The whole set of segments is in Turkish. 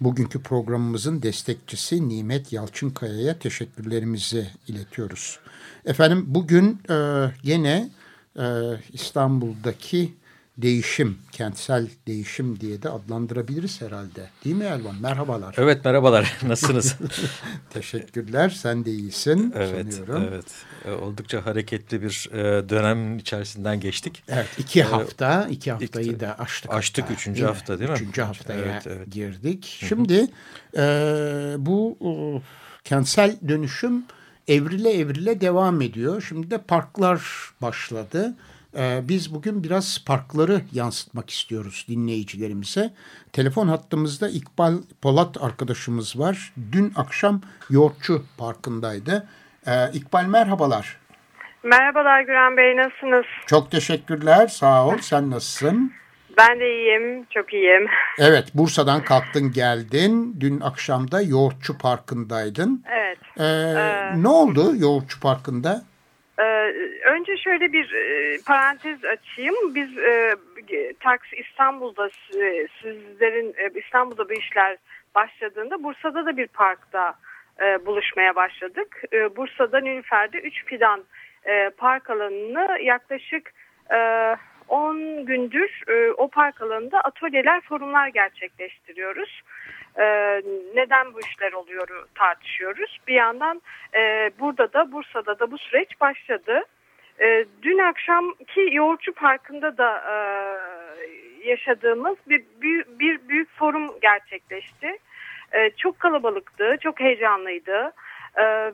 Bugünkü programımızın destekçisi Nimet Yalçınkaya'ya teşekkürlerimizi iletiyoruz. Efendim bugün e, yine e, İstanbul'daki değişim, kentsel değişim diye de adlandırabiliriz herhalde. Değil mi Elvan? Merhabalar. Evet merhabalar. Nasılsınız? Teşekkürler. Sen de iyisin evet, sanıyorum. Evet. E, oldukça hareketli bir e, dönem içerisinden geçtik. Evet. iki hafta. iki haftayı da aştık. Aştık hatta, üçüncü değil hafta değil mi? Üçüncü haftaya evet, evet. girdik. Şimdi e, bu e, kentsel dönüşüm evrile evrile devam ediyor. Şimdi de parklar başladı. Ee, biz bugün biraz parkları yansıtmak istiyoruz dinleyicilerimize. Telefon hattımızda İkbal Polat arkadaşımız var. Dün akşam Yoğurtçu Parkı'ndaydı. Ee, İkbal merhabalar. Merhabalar Güren Bey nasılsınız? Çok teşekkürler sağ ol. Sen nasılsın? Ben de iyiyim, çok iyiyim. Evet, Bursa'dan kalktın geldin. Dün akşam da Yoğurtçu Parkı'ndaydın. Evet. Ee, ee, ne oldu Yoğurtçu Parkı'nda? E, önce şöyle bir e, parantez açayım. Biz e, Tax İstanbul'da sizlerin e, İstanbul'da bu işler başladığında Bursa'da da bir parkta e, buluşmaya başladık. E, Bursa'da Nilüfer'de 3 fidan e, park alanını yaklaşık e, 10 gündür e, o park alanında atölyeler, forumlar gerçekleştiriyoruz. E, neden bu işler oluyor tartışıyoruz. Bir yandan e, burada da Bursa'da da bu süreç başladı. E, dün akşamki Yoğurtçu Parkı'nda da e, yaşadığımız bir, bir, bir büyük forum gerçekleşti. E, çok kalabalıktı, çok heyecanlıydı. E,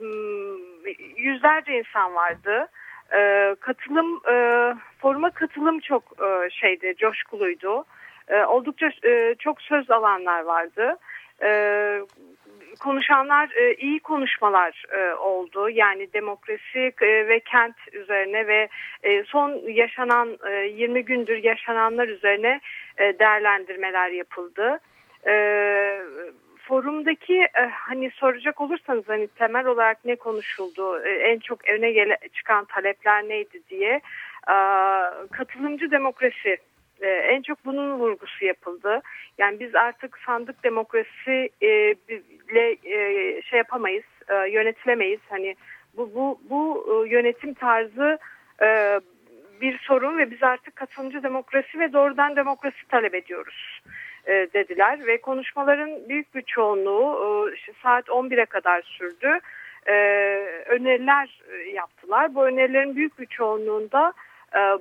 yüzlerce insan vardı. E, katılım e, foruma katılım çok e, şeydi coşkuluydu. E, oldukça e, çok söz alanlar vardı. E, konuşanlar e, iyi konuşmalar e, oldu. Yani demokrasi e, ve kent üzerine ve e, son yaşanan e, 20 gündür yaşananlar üzerine e, değerlendirmeler yapıldı. E, forumdaki e, hani soracak olursanız hani temel olarak ne konuşuldu, e, en çok öne gele, çıkan talepler neydi diye e, katılımcı demokrasi e, en çok bunun vurgusu yapıldı. Yani biz artık sandık demokrasi e, ile e, şey yapamayız, e, yönetilemeyiz. Hani bu bu bu e, yönetim tarzı e, bir sorun ve biz artık katılımcı demokrasi ve doğrudan demokrasi talep ediyoruz dediler ve konuşmaların büyük bir çoğunluğu işte saat 11'e kadar sürdü. Öneriler yaptılar. Bu önerilerin büyük bir çoğunluğunda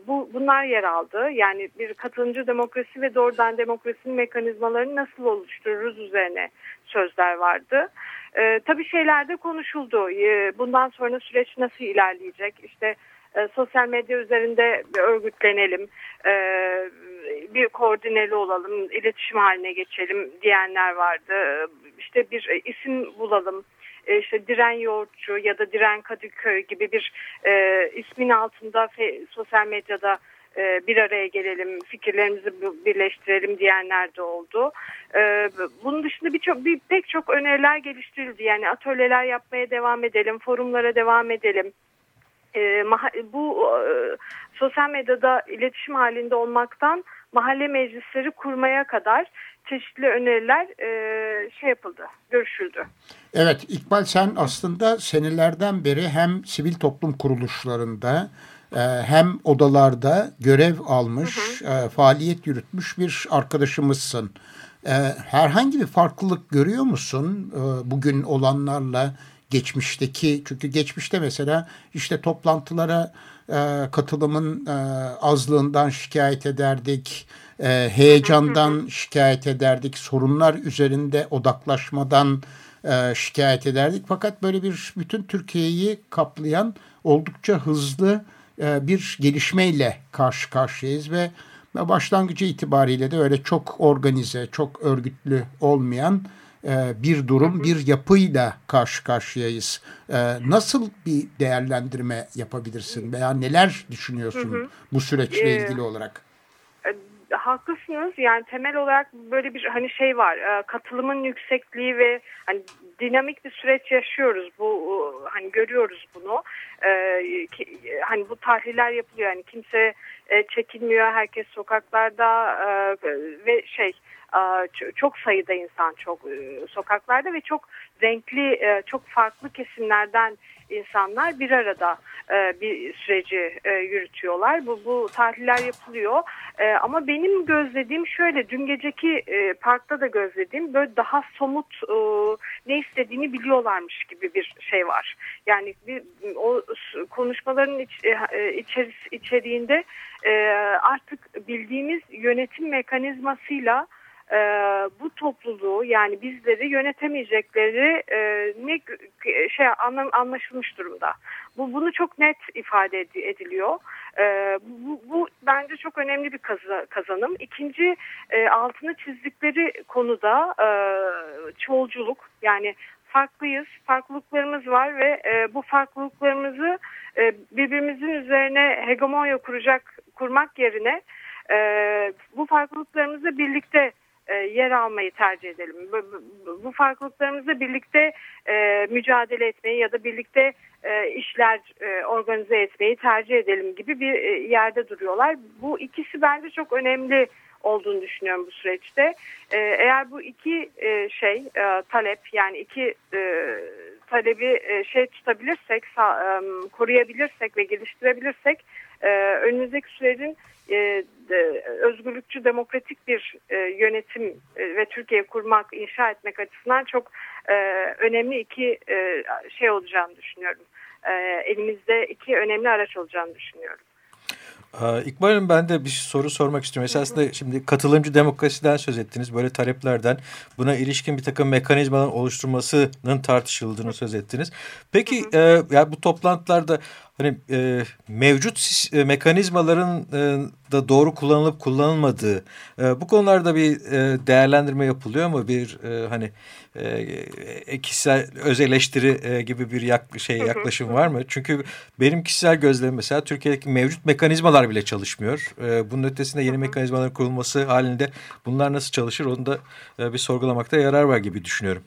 bu bunlar yer aldı. Yani bir katılımcı demokrasi ve doğrudan demokrasinin mekanizmalarını nasıl oluştururuz üzerine sözler vardı. E, tabii şeyler de konuşuldu. E, bundan sonra süreç nasıl ilerleyecek? İşte e, sosyal medya üzerinde örgütlenelim, e, bir koordineli olalım, iletişim haline geçelim diyenler vardı. İşte bir isim bulalım, e, işte Diren Yoğurtçu ya da Diren Kadıköy gibi bir e, ismin altında fe, sosyal medyada e, bir araya gelelim, fikirlerimizi birleştirelim diyenler de oldu. E, bunun dışında birçok bir, pek çok öneriler geliştirildi. Yani atölyeler yapmaya devam edelim, forumlara devam edelim e, bu sosyal medyada iletişim halinde olmaktan mahalle meclisleri kurmaya kadar çeşitli öneriler e, şey yapıldı, görüşüldü. Evet İkbal sen aslında senelerden beri hem sivil toplum kuruluşlarında e, hem odalarda görev almış, hı hı. E, faaliyet yürütmüş bir arkadaşımızsın. E, herhangi bir farklılık görüyor musun bugün olanlarla? geçmişteki çünkü geçmişte mesela işte toplantılara katılımın azlığından şikayet ederdik. E, heyecandan şikayet ederdik, sorunlar üzerinde odaklaşmadan e, şikayet ederdik. Fakat böyle bir bütün Türkiye'yi kaplayan oldukça hızlı e, bir gelişmeyle karşı karşıyayız ve başlangıcı itibariyle de öyle çok organize, çok örgütlü olmayan e, bir durum, bir yapıyla karşı karşıyayız. E, nasıl bir değerlendirme yapabilirsin veya neler düşünüyorsun bu süreçle ilgili olarak? Haklısınız. Yani temel olarak böyle bir hani şey var. E, katılımın yüksekliği ve hani dinamik bir süreç yaşıyoruz. Bu hani görüyoruz bunu. E, hani bu tahliller yapılıyor. Yani kimse e, çekilmiyor. Herkes sokaklarda ve şey çok sayıda insan çok sokaklarda ve çok renkli, çok farklı kesimlerden insanlar bir arada e, bir süreci e, yürütüyorlar. Bu, bu tahliller yapılıyor. E, ama benim gözlediğim şöyle dün geceki e, parkta da gözlediğim böyle daha somut e, ne istediğini biliyorlarmış gibi bir şey var. Yani bir, o konuşmaların iç, e, e içeris, içeriğinde e, artık bildiğimiz yönetim mekanizmasıyla e, bu topluluğu yani bizleri yönetemeyecekleri e, ne şey anlam, anlaşılmış durumda. Bu bunu çok net ifade ediliyor. E, bu, bu bence çok önemli bir kazanım. İkinci e, altını çizdikleri konuda e, çoğulculuk yani farklıyız, farklılıklarımız var ve e, bu farklılıklarımızı e, birbirimizin üzerine hegemonya kuracak kurmak yerine e, bu farklılıklarımızı birlikte e, yer almayı tercih edelim. Bu, bu, bu farklılıklarımızla birlikte e, mücadele etmeyi ya da birlikte e, işler e, organize etmeyi tercih edelim gibi bir e, yerde duruyorlar. Bu ikisi bence çok önemli olduğunu düşünüyorum bu süreçte. E, eğer bu iki e, şey e, talep yani iki e, talebi e, şey tutabilirsek, sa, e, koruyabilirsek ve geliştirebilirsek e, önümüzdeki sürecin e, de, özgürlükçü demokratik bir e, yönetim e, ve Türkiye kurmak, inşa etmek açısından çok e, önemli iki e, şey olacağını düşünüyorum. E, elimizde iki önemli araç olacağını düşünüyorum. İkbal Hanım ben de bir soru sormak istiyorum. Esasında şimdi katılımcı demokrasiden söz ettiniz. Böyle taleplerden buna ilişkin bir takım mekanizmaların oluşturmasının tartışıldığını söz ettiniz. Peki e, ya bu toplantılarda hani e, mevcut e, mekanizmaların e, da doğru kullanılıp kullanılmadığı e, bu konularda bir e, değerlendirme yapılıyor mu? Bir e, hani e, kişisel öz eleştiri e, gibi bir yak, şey yaklaşım var mı? Çünkü benim kişisel gözlemim mesela Türkiye'deki mevcut mekanizmalar bile çalışmıyor. E, bunun ötesinde yeni mekanizmaların kurulması halinde bunlar nasıl çalışır onu da e, bir sorgulamakta yarar var gibi düşünüyorum.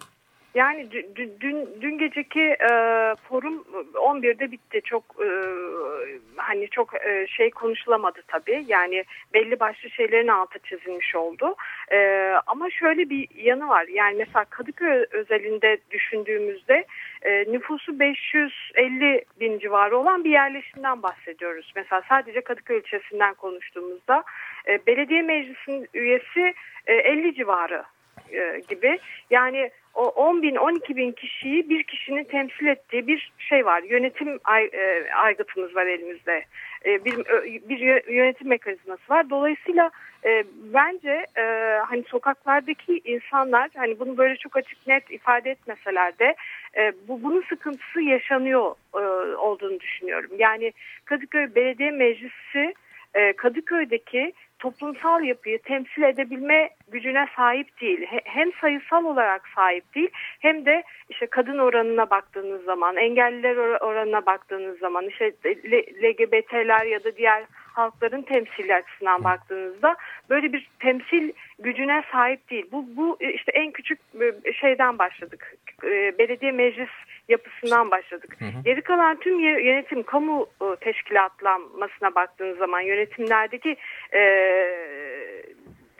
Yani dün, dün, dün geceki e, forum 11'de bitti. Çok e, hani çok e, şey konuşulamadı tabii. Yani belli başlı şeylerin altı çizilmiş oldu. E, ama şöyle bir yanı var. Yani mesela Kadıköy özelinde düşündüğümüzde e, nüfusu 550 bin civarı olan bir yerleşimden bahsediyoruz. Mesela sadece Kadıköy ilçesinden konuştuğumuzda e, belediye meclisinin üyesi e, 50 civarı e, gibi. Yani o 10 bin 12 bin kişiyi bir kişinin temsil ettiği bir şey var. Yönetim e, aygıtımız var elimizde. E, bir, bir yönetim mekanizması var. Dolayısıyla e, bence e, hani sokaklardaki insanlar hani bunu böyle çok açık net ifade etmeseler de e, bu bunun sıkıntısı yaşanıyor e, olduğunu düşünüyorum. Yani Kadıköy Belediye Meclisi e, Kadıköy'deki toplumsal yapıyı temsil edebilme gücüne sahip değil. Hem sayısal olarak sahip değil hem de işte kadın oranına baktığınız zaman, engelliler oranına baktığınız zaman, işte LGBT'ler ya da diğer halkların temsili açısından baktığınızda böyle bir temsil gücüne sahip değil. Bu, bu işte en küçük şeyden başladık. Belediye meclis yapısından başladık. Hı hı. Geri kalan tüm yönetim kamu e, teşkilatlanmasına baktığınız zaman yönetimlerdeki e,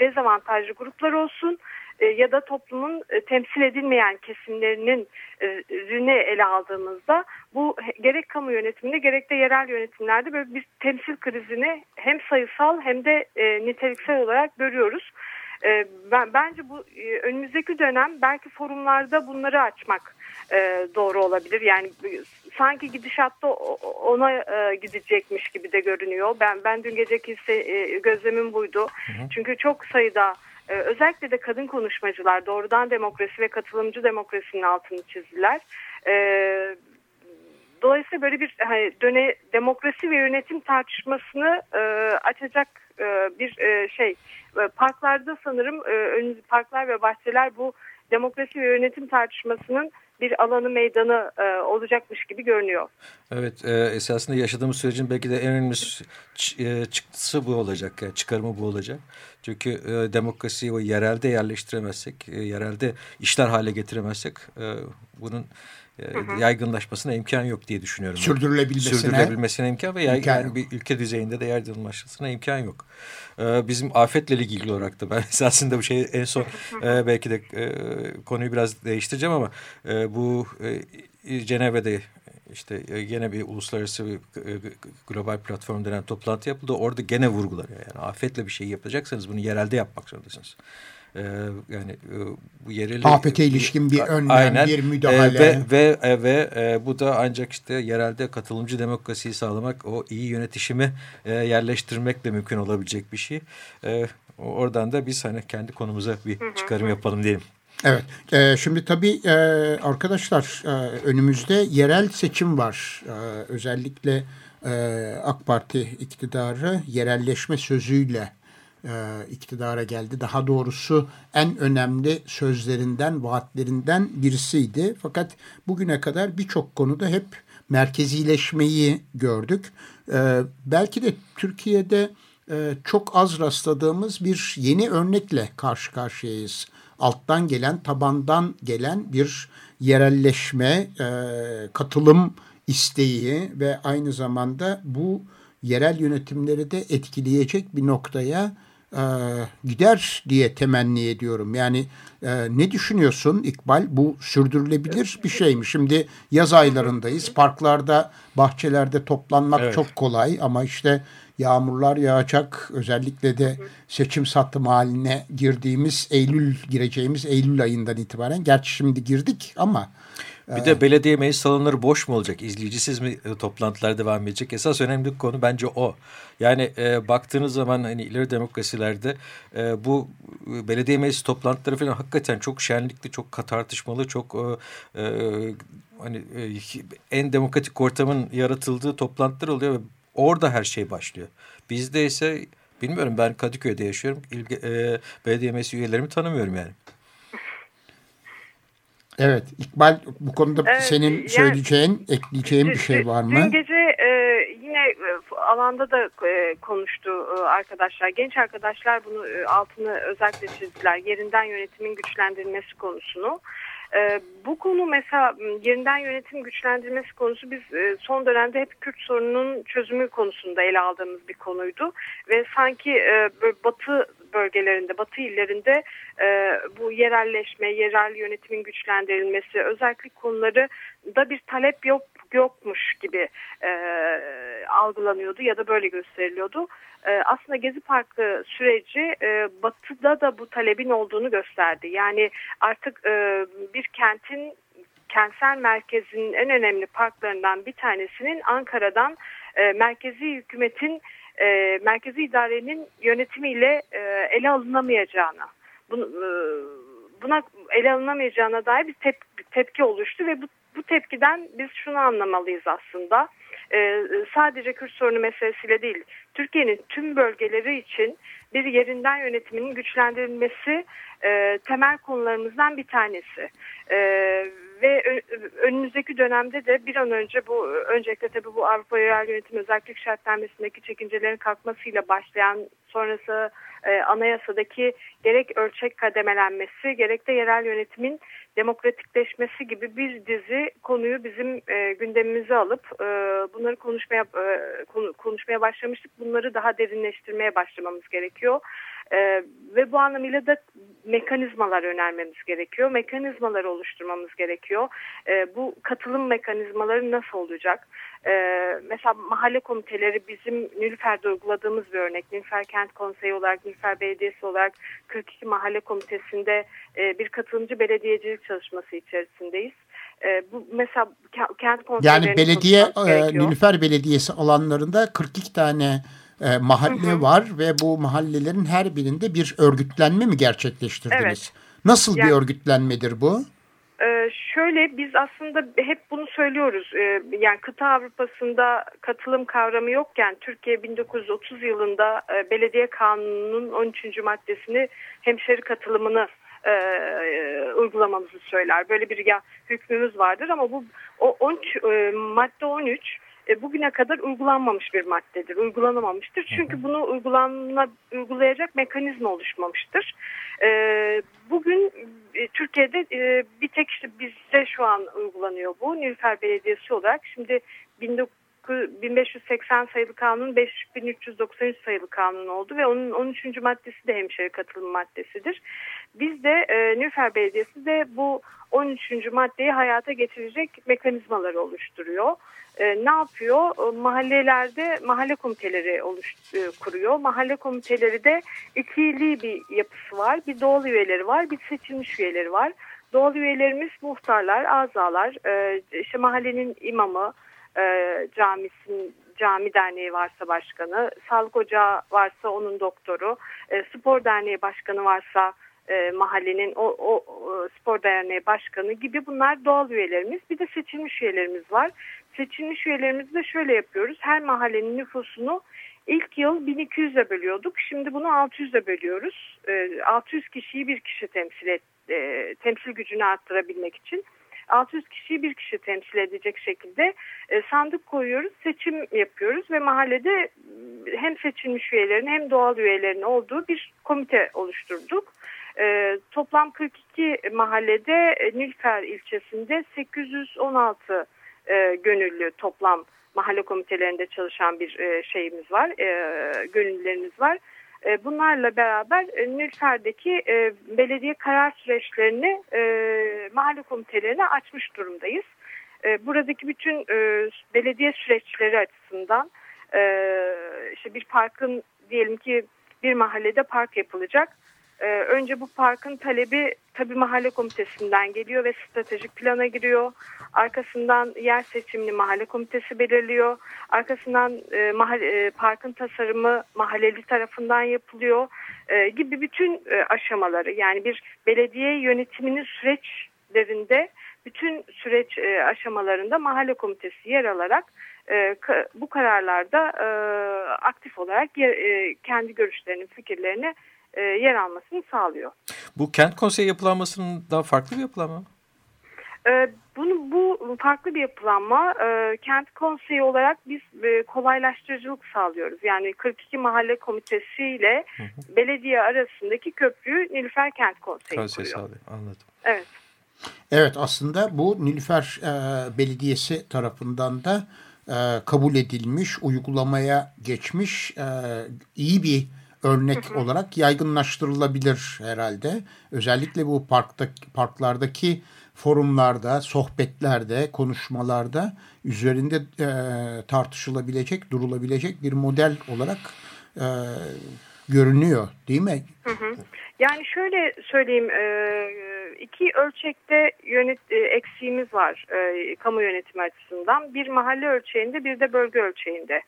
dezavantajlı gruplar olsun e, ya da toplumun e, temsil edilmeyen kesimlerinin e, ürünü ele aldığımızda bu gerek kamu yönetiminde gerek de yerel yönetimlerde böyle bir temsil krizini hem sayısal hem de niteliksel olarak görüyoruz. E, ben Bence bu e, önümüzdeki dönem belki forumlarda bunları açmak e, doğru olabilir. Yani sanki gidişatta ona e, gidecekmiş gibi de görünüyor. Ben ben dün geceki e, gözlemim buydu. Hı hı. Çünkü çok sayıda e, özellikle de kadın konuşmacılar doğrudan demokrasi ve katılımcı demokrasinin altını çizdiler. E, dolayısıyla böyle bir hani, döne, demokrasi ve yönetim tartışmasını e, açacak e, bir e, şey. E, parklarda sanırım e, parklar ve bahçeler bu demokrasi ve yönetim tartışmasının bir alanı meydanı e, olacakmış gibi görünüyor. Evet e, esasında yaşadığımız sürecin belki de en önemli e, çıktısı bu olacak. Yani çıkarımı bu olacak. Çünkü e, demokrasiyi o yerelde yerleştiremezsek, e, yerelde işler hale getiremezsek e, bunun e, hı yaygınlaşmasına imkan yok diye düşünüyorum. Sürdürülebilmesine, Sürdürülebilmesine imkan ve imkan yani bir ülke düzeyinde de yaygınlaşmasına imkan yok. Ee, bizim afetle ilgili olarak da ben esasında bu şeyi en son e, belki de e, konuyu biraz değiştireceğim ama e, bu e, Cenevre'de işte e, gene bir uluslararası bir e, global platform denen toplantı yapıldı. Orada gene vurgular yani afetle bir şey yapacaksanız bunu yerelde yapmak zorundasınız. Ee, yani e, bu yerel afete ilişkin bir önlem, aynen, bir müdahale e, ve ve ve e, bu da ancak işte yerelde katılımcı demokrasiyi sağlamak, o iyi yönetişimi e, yerleştirmekle mümkün olabilecek bir şey. E, oradan da biz hani kendi konumuza bir çıkarım yapalım diyelim. Evet, e, şimdi tabii e, arkadaşlar e, önümüzde yerel seçim var. E, özellikle e, AK Parti iktidarı yerelleşme sözüyle e, iktidara geldi. Daha doğrusu en önemli sözlerinden, vaatlerinden birisiydi. Fakat bugüne kadar birçok konuda hep merkezileşmeyi gördük. E, belki de Türkiye'de e, çok az rastladığımız bir yeni örnekle karşı karşıyayız. Alttan gelen, tabandan gelen bir yerelleşme, e, katılım isteği ve aynı zamanda bu yerel yönetimleri de etkileyecek bir noktaya e, gider diye temenni ediyorum. Yani e, ne düşünüyorsun İkbal? Bu sürdürülebilir bir şey mi? Şimdi yaz aylarındayız. Parklarda, bahçelerde toplanmak evet. çok kolay ama işte yağmurlar yağacak. Özellikle de seçim satım haline girdiğimiz Eylül gireceğimiz Eylül ayından itibaren. Gerçi şimdi girdik ama bir de belediye meclis salonları boş mu olacak? İzleyicisiz mi e, toplantılar devam edecek? Esas önemli konu bence o. Yani e, baktığınız zaman hani ileri demokrasilerde e, bu e, belediye meclis toplantıları falan hakikaten çok şenlikli, çok tartışmalı, çok e, e, hani e, en demokratik ortamın yaratıldığı toplantılar oluyor ve orada her şey başlıyor. Bizde ise bilmiyorum ben Kadıköy'de yaşıyorum. İlge, e, belediye meclis üyelerimi tanımıyorum yani. Evet İkbal bu konuda evet, senin söyleyeceğin, yani, ekleyeceğin bir şey var mı? Dün gece e, yine e, alanda da e, konuştu e, arkadaşlar. Genç arkadaşlar bunu e, altını özellikle çizdiler. Yerinden yönetimin güçlendirilmesi konusunu. E, bu konu mesela yerinden yönetim güçlendirmesi konusu biz e, son dönemde hep Kürt sorununun çözümü konusunda ele aldığımız bir konuydu. Ve sanki e, batı bölgelerinde, batı illerinde e, bu yerelleşme, yerel yönetimin güçlendirilmesi, özellik konuları da bir talep yok yokmuş gibi e, algılanıyordu ya da böyle gösteriliyordu. E, aslında Gezi Parkı süreci e, batıda da bu talebin olduğunu gösterdi. Yani artık e, bir kentin kentsel merkezinin en önemli parklarından bir tanesinin Ankara'dan e, merkezi hükümetin e, merkezi idarenin yönetimiyle e, ele alınamayacağına bunu, e, buna ele alınamayacağına dair bir, tep tepki oluştu ve bu, bu tepkiden biz şunu anlamalıyız aslında. Ee, sadece Kürt sorunu meselesiyle değil, Türkiye'nin tüm bölgeleri için bir yerinden yönetiminin güçlendirilmesi e, temel konularımızdan bir tanesi. E, ve önümüzdeki dönemde de bir an önce bu öncelikle tabii bu Avrupa Yerel Yönetim Özellik Şartnamesi'ndeki çekincelerin kalkmasıyla başlayan sonrası e, anayasadaki gerek ölçek kademelenmesi gerek de yerel yönetimin demokratikleşmesi gibi bir dizi konuyu bizim e, gündemimize alıp e, bunları konuşmaya e, konu, konuşmaya başlamıştık. Bunları daha derinleştirmeye başlamamız gerekiyor. E, ve bu anlamıyla da mekanizmalar önermemiz gerekiyor. Mekanizmaları oluşturmamız gerekiyor. E, bu katılım mekanizmaları nasıl olacak? E, mesela mahalle komiteleri bizim Nilüfer'de uyguladığımız bir örnek. Nilüfer Kent Konseyi olarak, Nilüfer Belediyesi olarak 42 mahalle komitesinde e, bir katılımcı belediyecilik çalışması içerisindeyiz. E, bu mesela kent Yani belediye e, Nilüfer Belediyesi alanlarında 42 tane e, mahalle hı hı. var ve bu mahallelerin her birinde bir örgütlenme mi gerçekleştirdiniz? Evet. Nasıl yani, bir örgütlenmedir bu? E, şöyle biz aslında hep bunu söylüyoruz. E, yani kıta Avrupa'sında katılım kavramı yokken Türkiye 1930 yılında e, belediye kanununun 13. maddesini hemşeri katılımını e, uygulamamızı söyler. Böyle bir ya hükmümüz vardır ama bu o 13 e, madde 13 e, bugüne kadar uygulanmamış bir maddedir. Uygulanamamıştır. Çünkü bunu uygulanma, uygulayacak mekanizma oluşmamıştır. E, bugün e, Türkiye'de e, bir tek işte bizde şu an uygulanıyor bu. Nilüfer Belediyesi olarak. Şimdi 19 1580 sayılı kanun 5393 sayılı kanun oldu ve onun 13. maddesi de hemşire katılım maddesidir. Biz de e, Nüfer Belediyesi de bu 13. maddeyi hayata getirecek mekanizmaları oluşturuyor. E, ne yapıyor? E, mahallelerde mahalle komiteleri oluş, e, kuruyor. Mahalle komiteleri de ikili bir yapısı var. Bir doğal üyeleri var, bir seçilmiş üyeleri var. Doğal üyelerimiz muhtarlar, azalar, e, işte mahallenin imamı, e, camisin cami derneği varsa başkanı, sağlık ocağı varsa onun doktoru, e, spor derneği başkanı varsa e, mahallenin o, o, spor derneği başkanı gibi bunlar doğal üyelerimiz. Bir de seçilmiş üyelerimiz var. Seçilmiş üyelerimizi de şöyle yapıyoruz. Her mahallenin nüfusunu ilk yıl 1200'e bölüyorduk. Şimdi bunu 600'e bölüyoruz. E, 600 kişiyi bir kişi temsil et, e, temsil gücünü arttırabilmek için. 600 kişiyi bir kişi temsil edecek şekilde e, sandık koyuyoruz, seçim yapıyoruz ve mahallede hem seçilmiş üyelerin hem doğal üyelerin olduğu bir komite oluşturduk. E, toplam 42 mahallede e, Nilfer ilçesinde 816 e, gönüllü toplam mahalle komitelerinde çalışan bir şeyimiz var, e, gönüllülerimiz var. E, bunlarla beraber e, Nilüfer'deki e, belediye karar süreçlerini mahalle komitelerine açmış durumdayız. Buradaki bütün belediye süreçleri açısından işte bir parkın diyelim ki bir mahallede park yapılacak ee, önce bu parkın talebi tabi mahalle komitesinden geliyor ve stratejik plana giriyor. Arkasından yer seçimini mahalle komitesi belirliyor. Arkasından e, mahalle, e, parkın tasarımı mahalleli tarafından yapılıyor e, gibi bütün e, aşamaları yani bir belediye yönetiminin süreçlerinde bütün süreç e, aşamalarında mahalle komitesi yer alarak e, bu kararlarda e, aktif olarak e, kendi görüşlerini, fikirlerini e, yer almasını sağlıyor. Bu kent konseyi yapılanmasının daha farklı bir yapılanma? E, bunu, bu farklı bir yapılanma. E, kent konseyi olarak biz e, kolaylaştırıcılık sağlıyoruz. Yani 42 mahalle komitesi ile belediye arasındaki köprüyü Nilüfer Kent Konseyi Konsey kuruyor. Sağlıyor. Anladım. Evet. Evet aslında bu Nilüfer e, Belediyesi tarafından da e, kabul edilmiş, uygulamaya geçmiş e, iyi bir örnek hı hı. olarak yaygınlaştırılabilir herhalde. Özellikle bu parkta, parklardaki forumlarda, sohbetlerde, konuşmalarda üzerinde e, tartışılabilecek, durulabilecek bir model olarak e, görünüyor değil mi? Hı hı. Yani şöyle söyleyeyim, e, iki ölçekte yönet, e, eksiğimiz var e, kamu yönetimi açısından. Bir mahalle ölçeğinde bir de bölge ölçeğinde.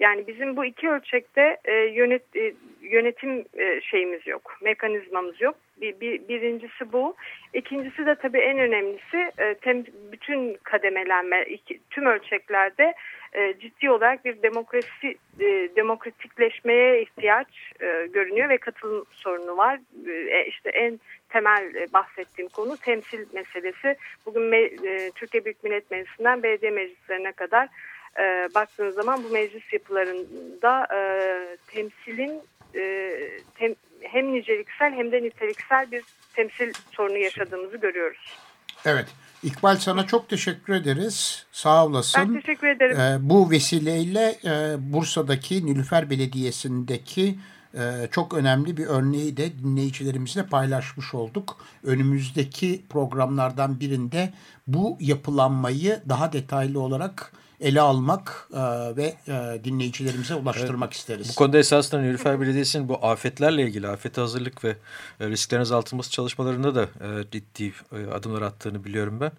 Yani bizim bu iki ölçekte e, yönet, e, yönetim e, şeyimiz yok, mekanizmamız yok. Bir, bir, birincisi bu. İkincisi de tabii en önemlisi e, tem, bütün kademelenme, iki, tüm ölçeklerde e, ciddi olarak bir demokrasi e, demokratikleşmeye ihtiyaç e, görünüyor ve katılım sorunu var. E, işte en temel e, bahsettiğim konu temsil meselesi. Bugün me, e, Türkiye Büyük Millet Meclisi'nden belediye meclislerine kadar e, baktığınız zaman bu meclis yapılarında e, temsilin e, tem, hem niceliksel hem de niteliksel bir temsil sorunu yaşadığımızı görüyoruz. Evet. İkbal sana çok teşekkür ederiz. Sağ olasın. Ben teşekkür ederim. Ee, bu vesileyle e, Bursa'daki Nilüfer Belediyesi'ndeki e, çok önemli bir örneği de dinleyicilerimizle paylaşmış olduk. Önümüzdeki programlardan birinde bu yapılanmayı daha detaylı olarak ele almak e, ve e, dinleyicilerimize ulaştırmak evet. isteriz. Bu konuda esasında Nilüfer Belediyesi'nin bu afetlerle ilgili afet hazırlık ve e, risklerin azaltılması çalışmalarında da e, ciddi e, adımlar attığını biliyorum ben.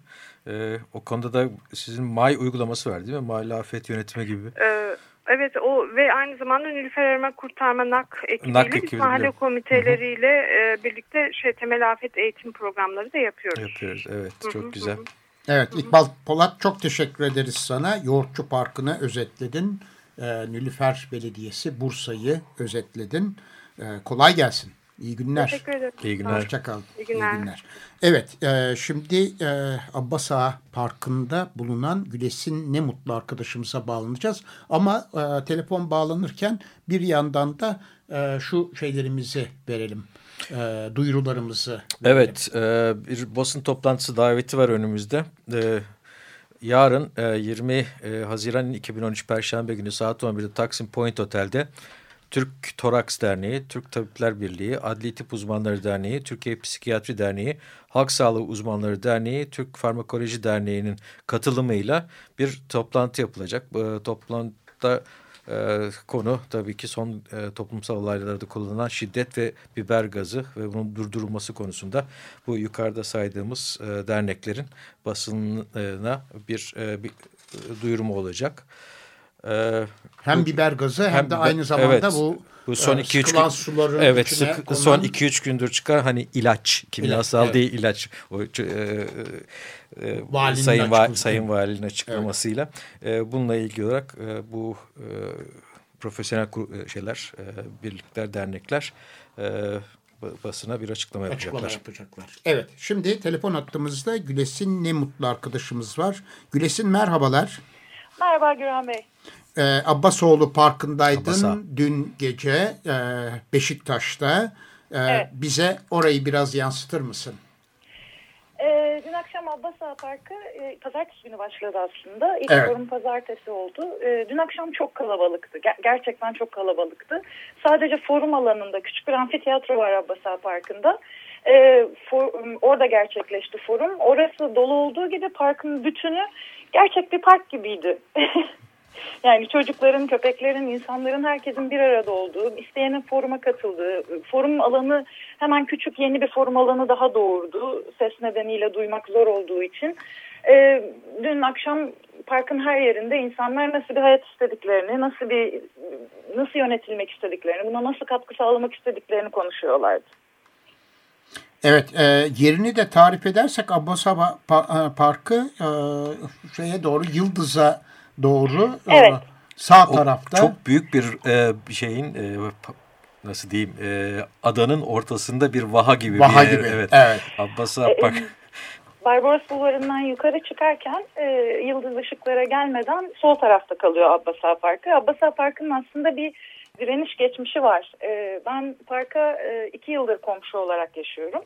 E, o konuda da sizin MAY uygulaması var değil mi? MAY afet yönetimi gibi. Evet. Evet o ve aynı zamanda Nilüfer Ermek Kurtarma NAK ekibiyle NAK ekibi mahalle biliyorum. komiteleriyle e, birlikte şey temel afet eğitim programları da yapıyoruz. Yapıyoruz evet çok güzel. Evet İkbal Polat çok teşekkür ederiz sana. Yoğurtçu Parkı'nı özetledin. E, Nilüfer Belediyesi Bursa'yı özetledin. E, kolay gelsin. İyi günler. Teşekkür ederim. İyi günler. Hoşçakal. İyi günler. İyi günler. Evet e, şimdi e, Abbas Ağa Parkı'nda bulunan Gülesin Ne Mutlu arkadaşımıza bağlanacağız. Ama e, telefon bağlanırken bir yandan da e, şu şeylerimizi verelim e, duyurularımızı. Evet, e, bir basın toplantısı daveti var önümüzde. E, yarın e, 20 e, Haziran 2013 Perşembe günü saat 11'de Taksim Point Otel'de Türk Toraks Derneği, Türk Tabipler Birliği, Adli Tıp Uzmanları Derneği, Türkiye Psikiyatri Derneği, Halk Sağlığı Uzmanları Derneği, Türk Farmakoloji Derneği'nin katılımıyla bir toplantı yapılacak. Bu toplantıda e, konu tabii ki son e, toplumsal olaylarda kullanılan şiddet ve biber gazı ve bunun durdurulması konusunda bu yukarıda saydığımız e, derneklerin basınına bir, e, bir e, duyurumu olacak. E, hem bu, biber gazı hem, hem de aynı zamanda evet, bu bu son 2-3 gün suların evet sık, konan... son 2-3 gündür çıkan hani ilaç kimyasal ilaç, değil evet. ilaç o e, e, sayın va sayın valinin açıklamasıyla evet. e, bununla ilgili olarak e, bu e, profesyonel e, şeyler e, birlikler dernekler e, basına bir açıklama, açıklama yapacaklar. yapacaklar. Evet şimdi telefon hattımızda Gülesin ne mutlu arkadaşımız var. Gülesin merhabalar. Merhaba Güran Bey e, Abbasoğlu Parkı'ndaydın Abbasa. dün gece e, Beşiktaş'ta. E, evet. Bize orayı biraz yansıtır mısın? E, dün akşam Abbasa Parkı e, pazartesi günü başladı aslında. İlk evet. forum pazartesi oldu. E, dün akşam çok kalabalıktı. Ger gerçekten çok kalabalıktı. Sadece forum alanında küçük bir amfiteyatro var Abbasa Parkı'nda. E, for, orada gerçekleşti forum. Orası dolu olduğu gibi parkın bütünü gerçek bir park gibiydi. Yani çocukların, köpeklerin, insanların, herkesin bir arada olduğu, isteyenin foruma katıldığı, forum alanı hemen küçük yeni bir forum alanı daha doğurdu. Ses nedeniyle duymak zor olduğu için. E, dün akşam parkın her yerinde insanlar nasıl bir hayat istediklerini, nasıl bir nasıl yönetilmek istediklerini, buna nasıl katkı sağlamak istediklerini konuşuyorlardı. Evet, e, yerini de tarif edersek Abbasaba Parkı e, şeye doğru Yıldız'a doğru e, evet. sağ o tarafta. Çok büyük bir e, şeyin e, nasıl diyeyim e, adanın ortasında bir vaha gibi vaha bir yer. Gibi. Evet. evet. Abbas Abpak. E, Barbaros Bulvarı'ndan yukarı çıkarken e, yıldız ışıklara gelmeden sol tarafta kalıyor Abbas Parkı. Abbas Parkı'nın aslında bir direniş geçmişi var. E, ben parka e, iki yıldır komşu olarak yaşıyorum.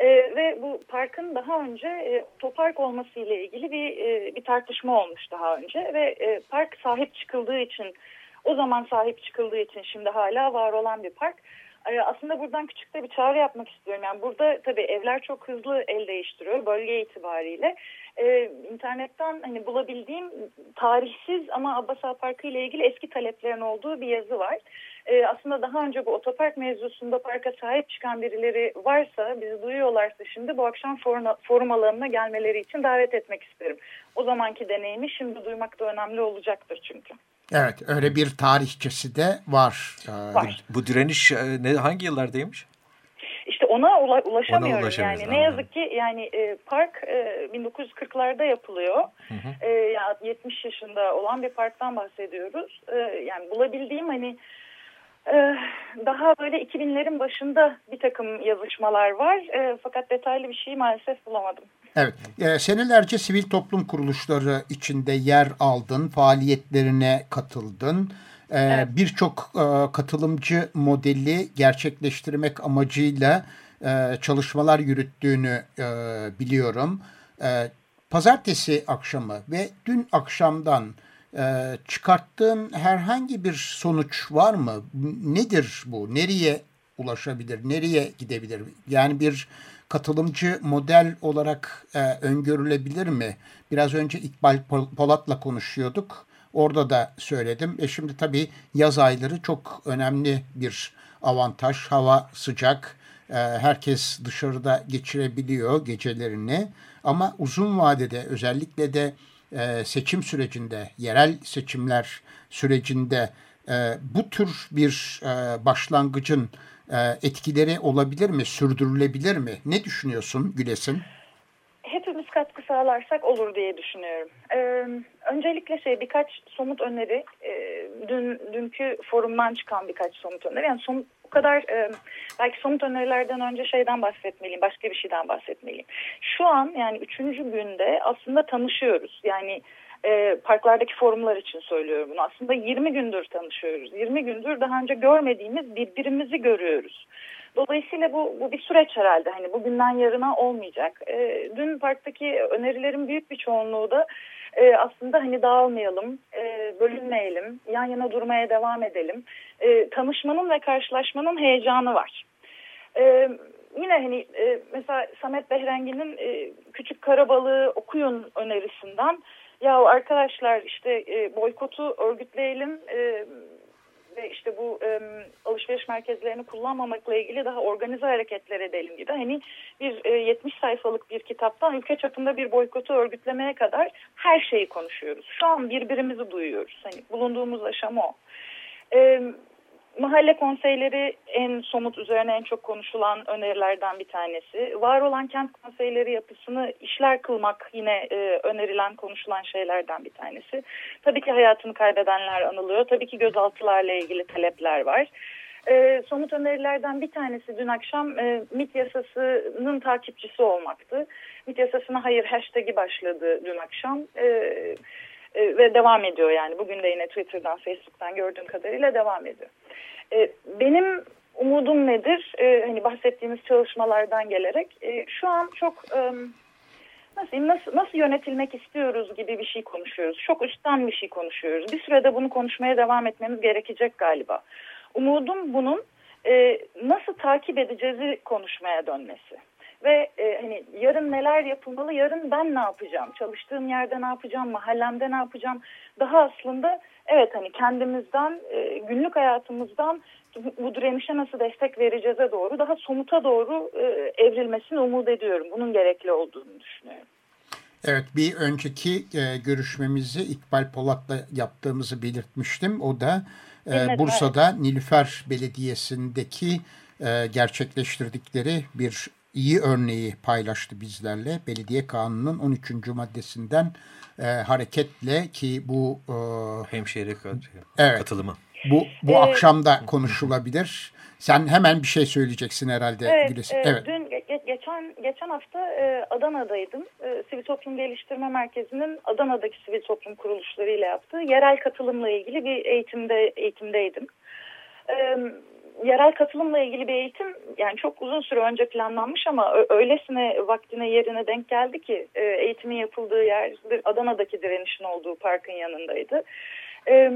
E, ve bu parkın daha önce e, otopark olması ile ilgili bir e, bir tartışma olmuş daha önce ve e, park sahip çıkıldığı için o zaman sahip çıkıldığı için şimdi hala var olan bir park. E, aslında buradan küçük de bir çağrı yapmak istiyorum. Yani burada tabii evler çok hızlı el değiştiriyor bölge itibariyle. E, internetten hani bulabildiğim tarihsiz ama Abbas Parkı ile ilgili eski taleplerin olduğu bir yazı var e, aslında daha önce bu otopark mevzusunda parka sahip çıkan birileri varsa, bizi duyuyorlarsa şimdi bu akşam forum, forum alanına gelmeleri için davet etmek isterim. O zamanki deneyimi şimdi duymak da önemli olacaktır çünkü. Evet öyle bir tarihçesi de var. var. Bu, bu direniş e, ne, hangi yıllardaymış? İşte ona ula, ulaşamıyoruz ona yani. Ne yazık ki yani e, park e, 1940'larda yapılıyor. Hı hı. E, yani 70 yaşında olan bir parktan bahsediyoruz. E, yani bulabildiğim hani ee, daha böyle 2000'lerin başında bir takım yazışmalar var. E, fakat detaylı bir şey maalesef bulamadım. Evet, e, senelerce sivil toplum kuruluşları içinde yer aldın, faaliyetlerine katıldın. E, evet. Birçok e, katılımcı modeli gerçekleştirmek amacıyla e, çalışmalar yürüttüğünü e, biliyorum. E, pazartesi akşamı ve dün akşamdan e, çıkarttığın herhangi bir sonuç var mı? Nedir bu? Nereye ulaşabilir? Nereye gidebilir? Yani bir katılımcı model olarak e, öngörülebilir mi? Biraz önce İkbal Polat'la konuşuyorduk. Orada da söyledim. E şimdi tabii yaz ayları çok önemli bir avantaj. Hava sıcak. E, herkes dışarıda geçirebiliyor gecelerini. Ama uzun vadede özellikle de e, seçim sürecinde, yerel seçimler sürecinde e, bu tür bir e, başlangıcın e, etkileri olabilir mi, sürdürülebilir mi? Ne düşünüyorsun Gülesin? Hepimiz katkı sağlarsak olur diye düşünüyorum. Öncelikle şey birkaç somut öneri, dün dünkü forumdan çıkan birkaç somut öneri. Yani somut, o kadar e, belki somut önerilerden önce şeyden bahsetmeliyim, başka bir şeyden bahsetmeliyim. Şu an yani üçüncü günde aslında tanışıyoruz. Yani e, parklardaki forumlar için söylüyorum bunu. Aslında 20 gündür tanışıyoruz. 20 gündür daha önce görmediğimiz birbirimizi görüyoruz. Dolayısıyla bu, bu bir süreç herhalde. Hani bugünden yarına olmayacak. E, dün parktaki önerilerin büyük bir çoğunluğu da e, aslında hani dağılmayalım, e, bölünmeyelim, yan yana durmaya devam edelim. E, tanışmanın ve karşılaşmanın heyecanı var. E, yine hani e, mesela Samet Behrengi'nin e, Küçük Karabalığı okuyun önerisinden ya arkadaşlar işte e, boykotu örgütleyelim e, ve işte bu e, alışveriş merkezlerini kullanmamakla ilgili daha organize hareketler edelim gibi. Hani bir e, 70 sayfalık bir kitaptan ülke çapında bir boykotu örgütlemeye kadar her şeyi konuşuyoruz. Şu an birbirimizi duyuyoruz. Hani bulunduğumuz aşama o. E, Mahalle konseyleri en somut üzerine en çok konuşulan önerilerden bir tanesi. Var olan kent konseyleri yapısını işler kılmak yine e, önerilen konuşulan şeylerden bir tanesi. Tabii ki hayatını kaybedenler anılıyor. Tabii ki gözaltılarla ilgili talepler var. E, somut önerilerden bir tanesi dün akşam e, MIT yasasının takipçisi olmaktı. MIT yasasına hayır hashtag'i başladı dün akşam. Evet e, ve devam ediyor yani. Bugün de yine Twitter'dan, Facebook'tan gördüğüm kadarıyla devam ediyor. E, benim umudum nedir? E, hani bahsettiğimiz çalışmalardan gelerek e, şu an çok nasıl, nasıl nasıl yönetilmek istiyoruz gibi bir şey konuşuyoruz. Çok üstten bir şey konuşuyoruz. Bir sürede bunu konuşmaya devam etmemiz gerekecek galiba. Umudum bunun nasıl takip edeceğizi konuşmaya dönmesi ve e, hani yarın neler yapılmalı, yarın ben ne yapacağım, çalıştığım yerde ne yapacağım, mahallemde ne yapacağım. Daha aslında evet hani kendimizden, e, günlük hayatımızdan bu direnişe nasıl destek vereceğize doğru, daha somuta doğru e, evrilmesini umut ediyorum. Bunun gerekli olduğunu düşünüyorum. Evet bir önceki e, görüşmemizi İkbal Polat'la yaptığımızı belirtmiştim. O da e, evet, Bursa'da evet. Nilüfer Belediyesi'ndeki e, gerçekleştirdikleri bir iyi örneği paylaştı bizlerle. Belediye Kanunu'nun 13. maddesinden e, hareketle ki bu e, hemşehri evet, katılımı. Bu, bu evet. akşam da konuşulabilir. Sen hemen bir şey söyleyeceksin herhalde. Evet, e, evet. dün ge geçen geçen hafta e, Adana'daydım. E, Sivil Toplum Geliştirme Merkezi'nin Adana'daki sivil toplum kuruluşları ile yaptığı yerel katılımla ilgili bir eğitimde eğitimdeydim. E, yerel katılımla ilgili bir eğitim yani çok uzun süre önce planlanmış ama öylesine vaktine yerine denk geldi ki e, eğitimin yapıldığı yer Adana'daki direnişin olduğu parkın yanındaydı. E,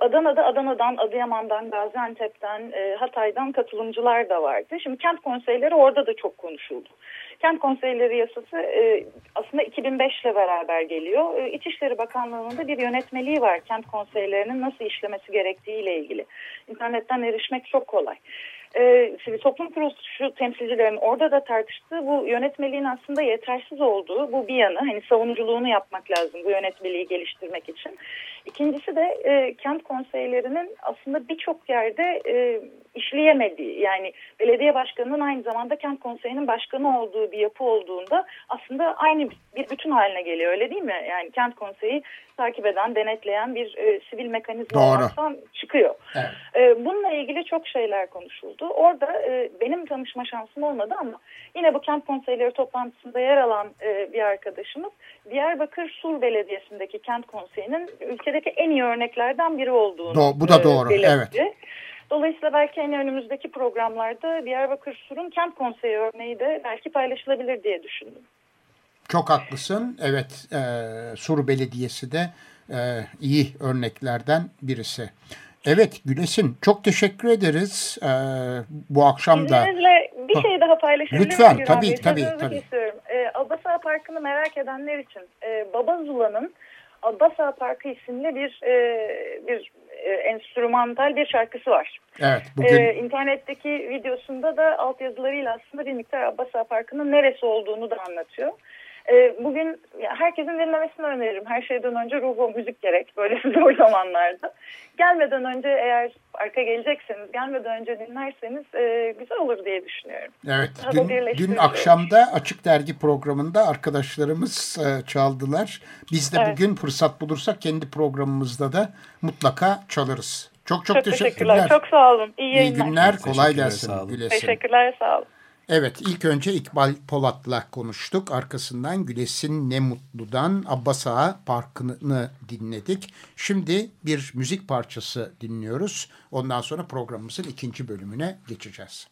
Adana'da Adana'dan, Adıyaman'dan, Gaziantep'ten, e, Hatay'dan katılımcılar da vardı. Şimdi kent konseyleri orada da çok konuşuldu. Kent konseyleri yasası e, aslında 2005 ile beraber geliyor. E, İçişleri Bakanlığı'nın da bir yönetmeliği var kent konseylerinin nasıl işlemesi gerektiği ile ilgili. İnternetten erişmek çok kolay e, sivil toplum kuruluşu temsilcilerin orada da tartıştığı bu yönetmeliğin aslında yetersiz olduğu bu bir yanı hani savunuculuğunu yapmak lazım bu yönetmeliği geliştirmek için. İkincisi de e, kent konseylerinin aslında birçok yerde e, işleyemediği yani belediye başkanının aynı zamanda kent konseyinin başkanı olduğu bir yapı olduğunda aslında aynı bir bütün haline geliyor öyle değil mi? Yani kent konseyi takip eden, denetleyen bir e, sivil mekanizma olmaktan çıkıyor. Evet. E, bununla ilgili çok şeyler konuşuldu. Orada e, benim tanışma şansım olmadı ama yine bu kent konseyleri toplantısında yer alan e, bir arkadaşımız Diyarbakır Sur Belediyesi'ndeki kent konseyinin ülkedeki en iyi örneklerden biri olduğunu Do Bu da doğru, e, evet. Dolayısıyla belki en önümüzdeki programlarda Diyarbakır Sur'un kent konseyi örneği de belki paylaşılabilir diye düşündüm. Çok haklısın. Evet, e, Sur Belediyesi de e, iyi örneklerden birisi. Evet Gülesin çok teşekkür ederiz e, bu akşam da. İzninizle bir şey daha paylaşabilir miyim? Lütfen tabii tabii. Tabii. Ee, Abbas Parkı'nı merak edenler için e, Baba Zula'nın Abbas Parkı isimli bir e, bir e, enstrümantal bir şarkısı var. Evet bugün Ee, internetteki videosunda da altyazılarıyla aslında bir miktar Abbas Parkı'nın neresi olduğunu da anlatıyor. Ee, bugün ya herkesin dinlemesini öneririm. Her şeyden önce ruhu müzik gerek böyle zor zamanlarda. Gelmeden önce eğer parka gelecekseniz, gelmeden önce dinlerseniz e, güzel olur diye düşünüyorum. Evet, Daha dün, dün akşamda Açık Dergi programında arkadaşlarımız e, çaldılar. Biz de Evet. bugün fırsat bulursak kendi programımızda da mutlaka çalarız. Çok çok, Çok teşekkürler. Çok sağ olun. İyi İyi yayınlar. günler, kolay Teşekkürler, gelsin sağ olun. Gülesin. Teşekkürler, sağ olun. Evet, ilk önce İkbal Polat'la konuştuk. Arkasından Gülesin Ne Mutlu'dan Abbas Ağa Parkı'nı dinledik. Şimdi bir müzik parçası dinliyoruz. Ondan sonra programımızın ikinci bölümüne geçeceğiz.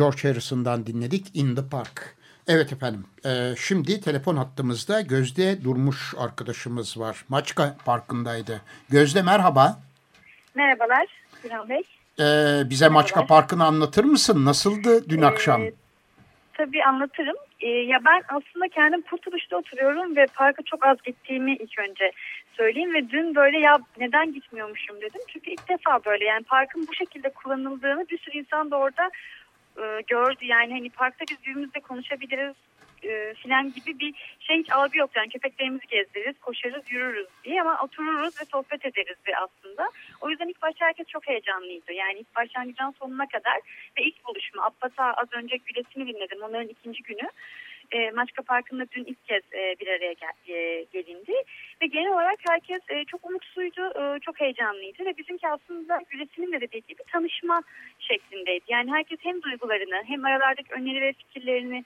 George Harrison'dan dinledik In the Park. Evet efendim e, şimdi telefon hattımızda Gözde Durmuş arkadaşımız var. Maçka Parkı'ndaydı. Gözde merhaba. Merhabalar Sinan Bey. E, bize Merhabalar. Maçka Parkı'nı anlatır mısın? Nasıldı dün ee, akşam? Tabii anlatırım. Ee, ya ben aslında kendim Kurtuluş'ta oturuyorum ve parka çok az gittiğimi ilk önce söyleyeyim ve dün böyle ya neden gitmiyormuşum dedim. Çünkü ilk defa böyle yani parkın bu şekilde kullanıldığını bir sürü insan da orada e, gördü. Yani hani parkta biz birbirimizle konuşabiliriz e, filan gibi bir şey hiç algı yok. Yani köpeklerimizi gezdiririz, koşarız, yürürüz diye ama otururuz ve sohbet ederiz diye aslında. O yüzden ilk başta herkes çok heyecanlıydı. Yani ilk başlangıçtan sonuna kadar ve ilk buluşma. Abbas'a az önce gületini dinledim. Onların ikinci günü e, Maçka Parkı'nda dün ilk kez e, bir araya gel, e, gelindi. Ve genel olarak herkes e, çok umutsuydu, e, çok heyecanlıydı ve bizimki aslında Gülesin'in de dediği gibi tanışma şeklindeydi. Yani herkes hem duygularını hem aralardaki öneri ve fikirlerini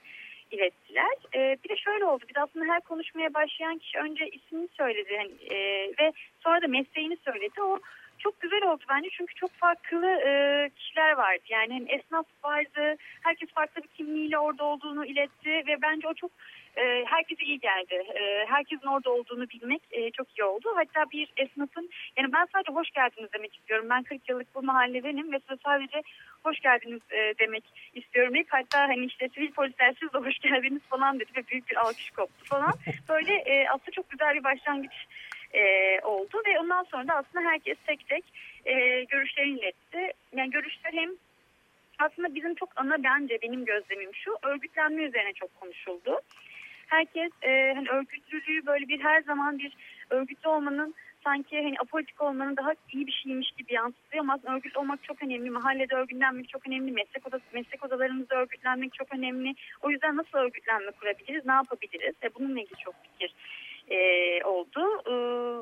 ilettiler. E, bir de şöyle oldu. Biz aslında her konuşmaya başlayan kişi önce ismini söyledi hani, e, ve sonra da mesleğini söyledi. O çok güzel oldu bence çünkü çok farklı e, kişiler vardı. Yani hem esnaf vardı, herkes farklı bir kimliğiyle orada olduğunu iletti ve bence o çok e, herkese iyi geldi. E, herkesin orada olduğunu bilmek e, çok iyi oldu. Hatta bir esnafın, yani ben sadece hoş geldiniz demek istiyorum. Ben 40 yıllık bu mahalledenim ve size sadece hoş geldiniz e, demek istiyorum. İlk hatta hani işte sivil polisler siz de hoş geldiniz falan dedi ve büyük bir alkış koptu falan. Böyle e, aslında çok güzel bir başlangıç e, oldu ve ondan sonra da aslında herkes tek tek e, görüşlerini iletti. Yani görüşler hem aslında bizim çok ana bence benim gözlemim şu örgütlenme üzerine çok konuşuldu. Herkes e, hani örgütlülüğü böyle bir her zaman bir örgütlü olmanın sanki hani apolitik olmanın daha iyi bir şeymiş gibi yansıtıyor ama örgüt olmak çok önemli. Mahallede örgütlenmek çok önemli. Meslek, odası, meslek odalarımızda örgütlenmek çok önemli. O yüzden nasıl örgütlenme kurabiliriz, ne yapabiliriz? E, bununla ilgili çok fikir e, oldu. E,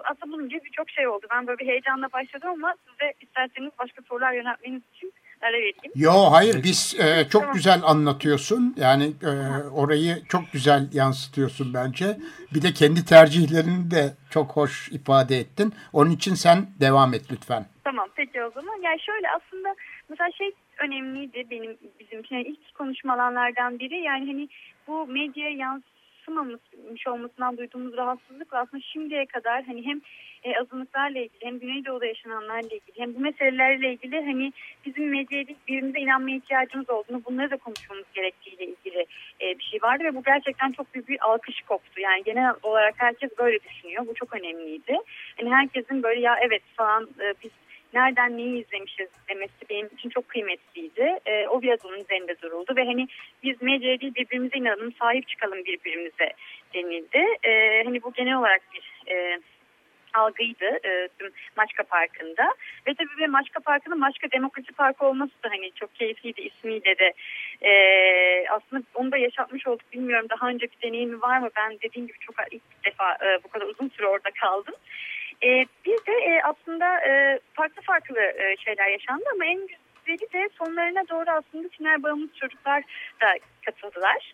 aslında bunun gibi birçok şey oldu. Ben böyle bir heyecanla başladım ama size isterseniz başka sorular yöneltmeniz için ara vereyim. Yo hayır biz e, çok tamam. güzel anlatıyorsun. Yani e, orayı çok güzel yansıtıyorsun bence. Bir de kendi tercihlerini de çok hoş ifade ettin. Onun için sen devam et lütfen. Tamam peki o zaman. Yani şöyle aslında mesela şey önemliydi benim bizim için yani ilk konuşmalardan biri. Yani hani bu medya yans yansımamış olmasından duyduğumuz rahatsızlık aslında şimdiye kadar hani hem e, azınlıklarla ilgili hem Güneydoğu'da yaşananlarla ilgili hem bu meselelerle ilgili hani bizim medyaya birbirimize inanmaya ihtiyacımız olduğunu bunları da konuşmamız gerektiğiyle ilgili e, bir şey vardı ve bu gerçekten çok büyük bir alkış koptu. Yani genel olarak herkes böyle düşünüyor. Bu çok önemliydi. Yani herkesin böyle ya evet falan e, biz nereden neyi izlemişiz demesi benim için çok kıymetliydi. E, o bir adımın üzerinde duruldu ve hani biz medyaya değil birbirimize inanalım, sahip çıkalım birbirimize denildi. E, hani bu genel olarak bir e, algıydı e, Maçka Parkı'nda. Ve tabii bir Maçka Parkı'nın Maçka Demokrasi Parkı olması da hani çok keyifliydi ismiyle de. E, aslında onu da yaşatmış olduk. Bilmiyorum daha önce bir deneyimi var mı? Ben dediğim gibi çok ilk defa e, bu kadar uzun süre orada kaldım. E, bir de e, aslında e, farklı farklı e, şeyler yaşandı ama en güzeli de sonlarına doğru aslında tiner bağımlısı çocuklar da katıldılar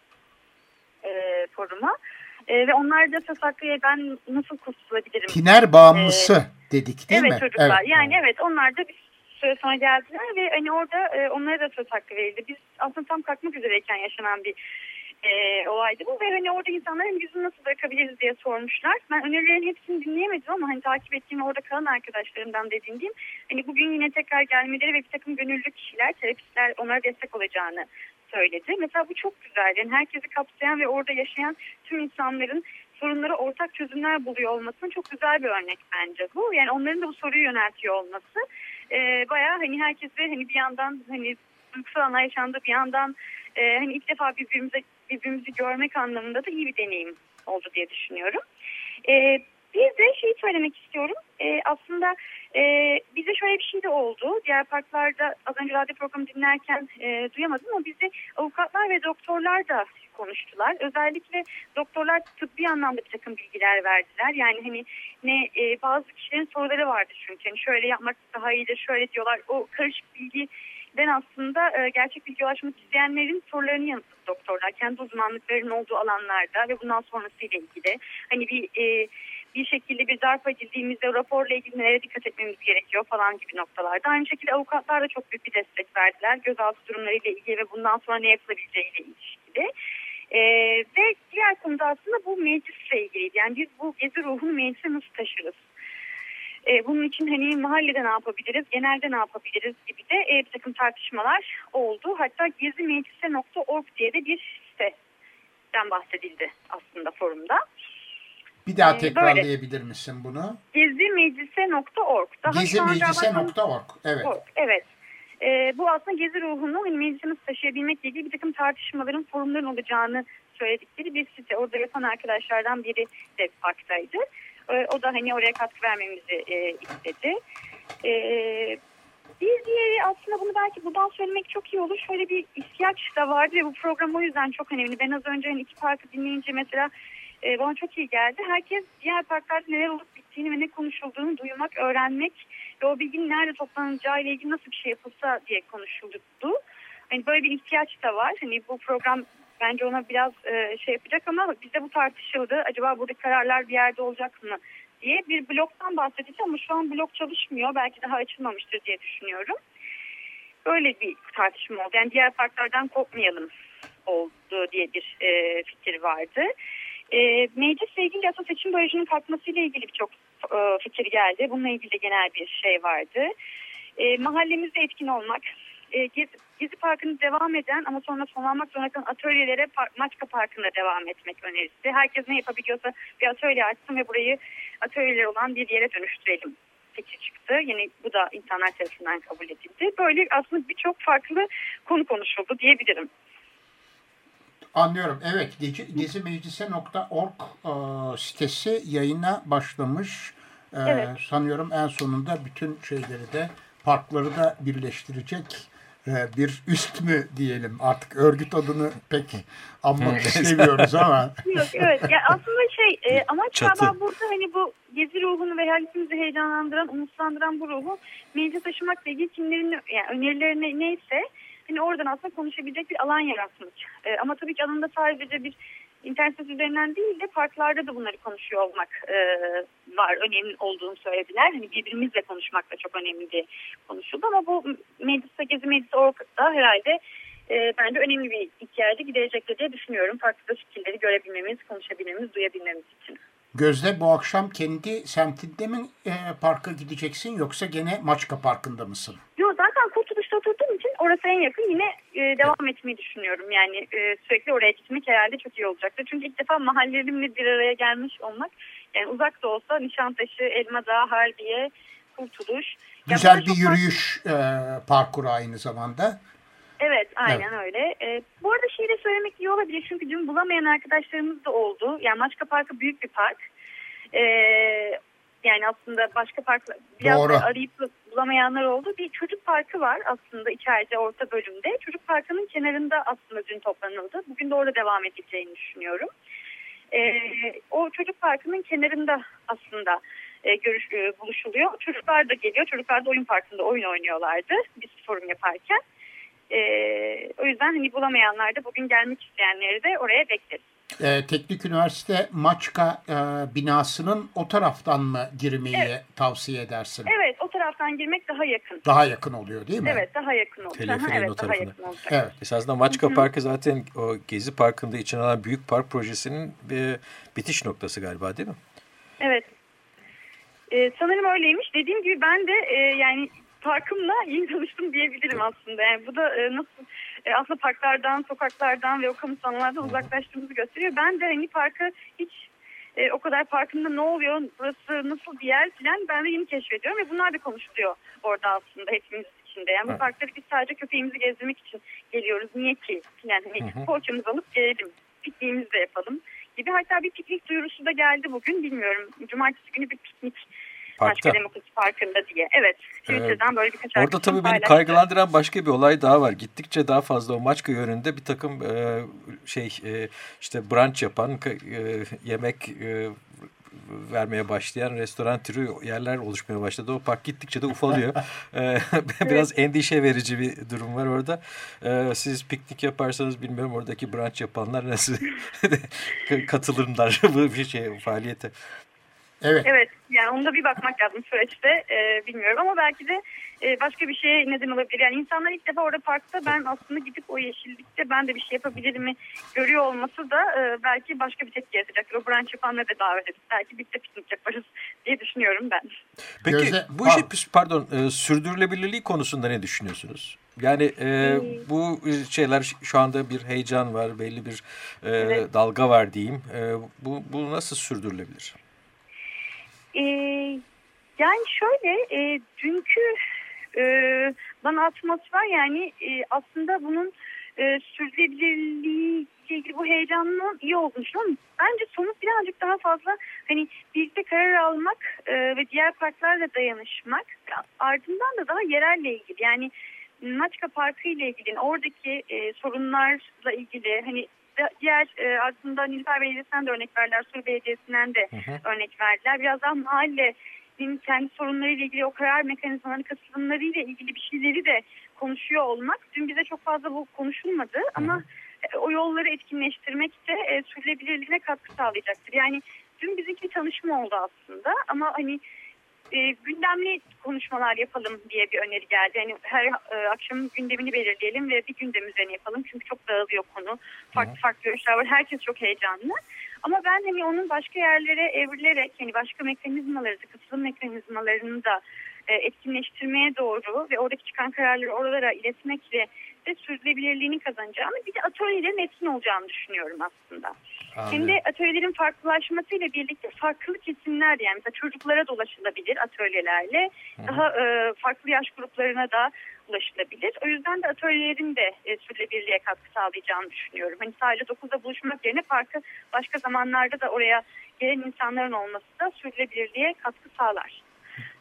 e, foruma. E, ve onlar da söz ben nasıl kurtulabilirim? Tiner bağımlısı e, dedik değil evet, mi? Çocuklar. Evet çocuklar. Yani evet onlar da bir süre sonra geldiler ve hani orada e, onlara da söz hakkı verildi. Biz aslında tam kalkmak üzereyken yaşanan bir e, olaydı bu ve hani orada insanların yüzünü nasıl bırakabiliriz diye sormuşlar. Ben önerilerin hepsini dinleyemedim ama hani takip ettiğim orada kalan arkadaşlarımdan dediğim hani bugün yine tekrar gelmeleri ve bir takım gönüllü kişiler, terapistler onlara destek olacağını söyledi. Mesela bu çok güzel. Yani herkesi kapsayan ve orada yaşayan tüm insanların sorunlara ortak çözümler buluyor olmasının çok güzel bir örnek bence bu. Yani onların da bu soruyu yöneltiyor olması e, bayağı hani herkesi hani bir yandan hani duygusal anlar yaşandı bir yandan e, hani ilk defa birbirimize birbirimizi görmek anlamında da iyi bir deneyim oldu diye düşünüyorum. E, bir de şey söylemek istiyorum. E, aslında e, bize şöyle bir şey de oldu. Diğer parklarda az önce radyo programı dinlerken e, duyamadım ama bize avukatlar ve doktorlar da konuştular. Özellikle doktorlar tıbbi anlamda bir takım bilgiler verdiler. Yani hani ne e, bazı kişilerin soruları vardı çünkü. Yani şöyle yapmak daha iyidir, şöyle diyorlar. O karışık bilgi ben aslında e, gerçek bilgi ulaşmak isteyenlerin sorularını yanıtladı doktorlar. Kendi uzmanlıklarının olduğu alanlarda ve bundan sonrasıyla ilgili. Hani bir e, bir şekilde bir darp edildiğimizde raporla ilgili nelere dikkat etmemiz gerekiyor falan gibi noktalarda. Aynı şekilde avukatlar da çok büyük bir destek verdiler. Gözaltı durumlarıyla ilgili ve bundan sonra ne yapılabileceğiyle ilişkili. Ee, ve diğer konuda aslında bu meclisle ilgiliydi. Yani biz bu gezi ruhunu meclise nasıl taşırız? Ee, bunun için hani mahallede ne yapabiliriz, genelde ne yapabiliriz gibi de e, bir takım tartışmalar oldu. Hatta gezimeclise.org diye de bir siteden bahsedildi aslında forumda. Bir daha tekrarlayabilir misin bunu? Gezimeclise.org. Gezimeclise.org. Evet. Org, evet. E, bu aslında gezi ruhunu hani meclise nasıl taşıyabilmekle ilgili bir takım tartışmaların, forumların olacağını söyledikleri bir site. Orada yapan arkadaşlardan biri de parktaydı. E, o da hani oraya katkı vermemizi e, istedi. E, bir diğeri aslında bunu belki buradan söylemek çok iyi olur. Şöyle bir ihtiyaç da vardı ve bu program o yüzden çok önemli. Ben az önce hani iki parkı dinleyince mesela e, bana çok iyi geldi. Herkes diğer parklarda neler olup bittiğini ve ne konuşulduğunu duymak, öğrenmek ve o bilginin nerede toplanacağı ile ilgili nasıl bir şey yapılsa diye konuşuldu. Hani böyle bir ihtiyaç da var. Hani bu program bence ona biraz e, şey yapacak ama bizde bu tartışıldı. Acaba burada kararlar bir yerde olacak mı diye bir bloktan bahsedeceğim ama şu an blok çalışmıyor. Belki daha açılmamıştır diye düşünüyorum. Böyle bir tartışma oldu. Yani diğer parklardan kopmayalım oldu diye bir e, fikir vardı. E, meclisle ilgili aslında seçim barajının kalkmasıyla ilgili birçok e, fikir geldi. Bununla ilgili genel bir şey vardı. E, mahallemizde etkin olmak, e, Gezi Parkı'nda devam eden ama sonra sonlanmak zorunda kalan atölyelere park, Maçka Parkı'nda devam etmek önerisi. Herkes ne yapabiliyorsa bir atölye açsın ve burayı atölyeler olan bir yere dönüştürelim fikri çıktı. Yani bu da insanlar tarafından kabul edildi. Böyle aslında birçok farklı konu konuşuldu diyebilirim. Anlıyorum. Evet. Gezi, gezimeclise.org e, sitesi yayına başlamış. E, evet. Sanıyorum en sonunda bütün şeyleri de parkları da birleştirecek bir üst mü diyelim. Artık örgüt adını pek anmak istemiyoruz ama. Yok evet. Ya aslında şey e, amaç galiba burada hani bu gezi ruhunu ve herkesi heyecanlandıran, umutlandıran bu ruhu meclise taşımakla ilgili kimlerin yani önerilerine neyse hani oradan aslında konuşabilecek bir alan yaratmak. E, ama tabii ki alanında sadece bir internet üzerinden değil de parklarda da bunları konuşuyor olmak e, var. Önemli olduğunu söylediler. Hani birbirimizle konuşmak da çok önemli diye konuşuldu ama bu mecliste Gezi Meclisi orada herhalde e, bence önemli bir ihtiyacı giderecektir diye düşünüyorum. Farklı fikirleri görebilmemiz, konuşabilmemiz, duyabilmemiz için. Gözde bu akşam kendi semtinde mi e, parka gideceksin yoksa gene Maçka Parkı'nda mısın? Yok zaten Kurtuluş'ta oturduğum için orası en yakın yine e, devam etmeyi düşünüyorum. Yani e, sürekli oraya gitmek herhalde çok iyi olacaktır. Çünkü ilk defa mahallelerimle bir araya gelmiş olmak yani uzak da olsa Nişantaşı, Elmadağ, Harbiye, Kurtuluş. Güzel bir yürüyüş e, parkuru aynı zamanda. Evet aynen evet. öyle. Ee, bu arada şeyi de söylemek iyi olabilir çünkü dün bulamayan arkadaşlarımız da oldu. Yani Maçka Parkı büyük bir park. Ee, yani aslında başka park biraz Doğru. arayıp bulamayanlar oldu. Bir çocuk parkı var aslında içeride orta bölümde. Çocuk parkının kenarında aslında dün toplanıldı. Bugün de orada devam edeceğini düşünüyorum. Ee, o çocuk parkının kenarında aslında e, görüş, e, buluşuluyor. Çocuklar da geliyor. Çocuklar da oyun parkında oyun oynuyorlardı biz forum yaparken. E, o yüzden hani bulamayanlar da bugün gelmek isteyenleri de oraya bekleriz. Ee, Teknik Üniversite Maçka e, binasının o taraftan mı girmeyi evet. tavsiye edersin? Evet o taraftan girmek daha yakın. Daha yakın oluyor değil mi? Evet daha yakın oluyor. Teleferiğin evet, o. Daha yakın olacak. Evet. Esasında Maçka Hı -hı. Parkı zaten o Gezi Parkı'nda içine alan büyük park projesinin bir bitiş noktası galiba değil mi? Evet. Ee, sanırım öyleymiş. Dediğim gibi ben de e, yani parkımla yeni tanıştım diyebilirim aslında. Yani bu da e, nasıl e, aslında parklardan, sokaklardan ve o kamu alanlardan uzaklaştığımızı gösteriyor. Ben de hani parkı hiç e, o kadar parkında ne oluyor, burası nasıl bir yer filan ben de yeni keşfediyorum ve bunlar da konuşuluyor orada aslında hepimiz içinde. Yani bu evet. parkları biz sadece köpeğimizi gezdirmek için geliyoruz. Niye ki? Yani hani poğaçamızı alıp gelelim, pikniğimizi de yapalım gibi. Hatta bir piknik duyurusu da geldi bugün bilmiyorum. Cumartesi günü bir piknik Parkta. Demokrasi Parkı'nda diye. Evet. Twitter'dan böyle birkaç Orada tabii beni kaygılandıran başka bir olay daha var. Gittikçe daha fazla o Maçka yönünde bir takım e, şey e, işte brunch yapan e, yemek e, vermeye başlayan restoran türü yerler oluşmaya başladı. O park gittikçe de ufalıyor. E, biraz evet. endişe verici bir durum var orada. E, siz piknik yaparsanız bilmiyorum oradaki brunch yapanlar nasıl katılırlar bu bir şey faaliyete. Evet. Evet yani onda bir bakmak lazım süreçte e, bilmiyorum ama belki de e, başka bir şeye neden olabilir. Yani insanlar ilk defa orada parkta ben aslında gidip o yeşillikte ben de bir şey yapabilirim görüyor olması da e, belki başka bir tepki yaratacaktır. O branş yapanları da davet edip belki birlikte piknik yaparız diye düşünüyorum ben. Peki Gözde- bu işi pardon e, sürdürülebilirliği konusunda ne düşünüyorsunuz? Yani e, bu şeyler şu anda bir heyecan var, belli bir e, Evet. dalga var diyeyim. E, bu, bu nasıl sürdürülebilir? E, yani şöyle e, dünkü e, bana atmosfer yani e, aslında bunun e, sürdürülebilirliği ile ilgili bu heyecanın iyi olduğunu düşünüyorum. Bence somut birazcık daha fazla hani birlikte karar almak e, ve diğer parklarla dayanışmak ardından da daha yerelle ilgili yani Maçka Parkı ile ilgili oradaki e, sorunlarla ilgili hani diğer e, aslında Nilüfer Belediyesi'nden de örnek verdiler, Sur Belediyesi'nden de örnek verdiler. Biraz daha mahallenin kendi sorunlarıyla ilgili o karar mekanizmalarının katılımlarıyla ilgili bir şeyleri de konuşuyor olmak. Dün bize çok fazla bu konuşulmadı ama e, o yolları etkinleştirmek de e, sürdürülebilirliğine katkı sağlayacaktır. Yani dün bizimki bir tanışma oldu aslında ama hani e, gündemli konuşmalar yapalım diye bir öneri geldi. Yani her e, akşam gündemini belirleyelim ve bir gündem üzerine yapalım. Çünkü çok dağılıyor konu. Farklı farklı görüşler var. Herkes çok heyecanlı. Ama ben hani onun başka yerlere evrilerek yani başka mekanizmaları da katılım mekanizmalarını da e, etkinleştirmeye doğru ve oradaki çıkan kararları oralara iletmekle de sürdürülebilirliğini kazanacağını bir de atölyelerin etkin olacağını düşünüyorum aslında. Hem de atölyelerin farklılaşmasıyla birlikte farklı kesimler yani mesela çocuklara da ulaşılabilir atölyelerle. Daha e, farklı yaş gruplarına da ulaşılabilir. O yüzden de atölyelerin de e, sürdürülebilirliğe katkı sağlayacağını düşünüyorum. Hani sadece 9'da buluşmak yerine parkı başka zamanlarda da oraya gelen insanların olması da sürdürülebilirliğe katkı sağlar.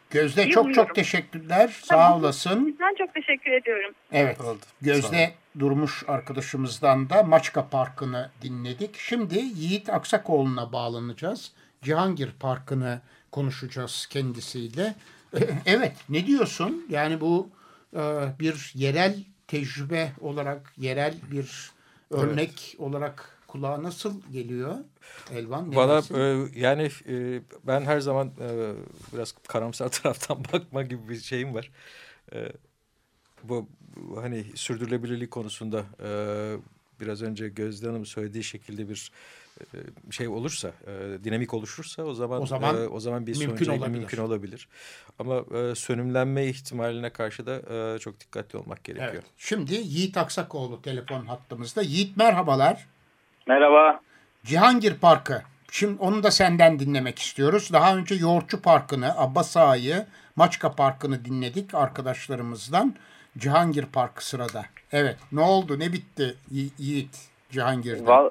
Gözde çok çok teşekkürler. Sağ Tamam. olasın. Ben çok teşekkür ediyorum. Evet. Oldu. Gözde Durmuş arkadaşımızdan da Maçka Parkı'nı dinledik. Şimdi Yiğit Aksakoğlu'na bağlanacağız. Cihangir Parkı'nı konuşacağız kendisiyle. Evet, ne diyorsun? Yani bu e, bir yerel tecrübe olarak, yerel bir örnek olarak kulağa nasıl geliyor? Elvan dersin? e, yani e, ben her zaman e, biraz karamsar taraftan bakma gibi bir şeyim var. E, bu hani sürdürülebilirlik konusunda e, biraz önce Gözde Hanım söylediği şekilde bir e, şey olursa, e, dinamik oluşursa o zaman O zaman e, o zaman bir mümkün olabilir. mümkün olabilir. Ama sönümlenme ihtimaline karşı da çok dikkatli olmak gerekiyor. Evet. Şimdi Yiğit Aksakoğlu telefon hattımızda. Yiğit merhabalar. Merhaba. Cihangir Parkı. Şimdi onu da senden dinlemek istiyoruz. Daha önce Yoğurtçu Parkı'nı, Abbas Ağa'yı, Maçka Parkı'nı dinledik arkadaşlarımızdan. Cihangir Parkı sırada. Evet. Ne oldu? Ne bitti Yi- Yiğit Cihangir'de? Val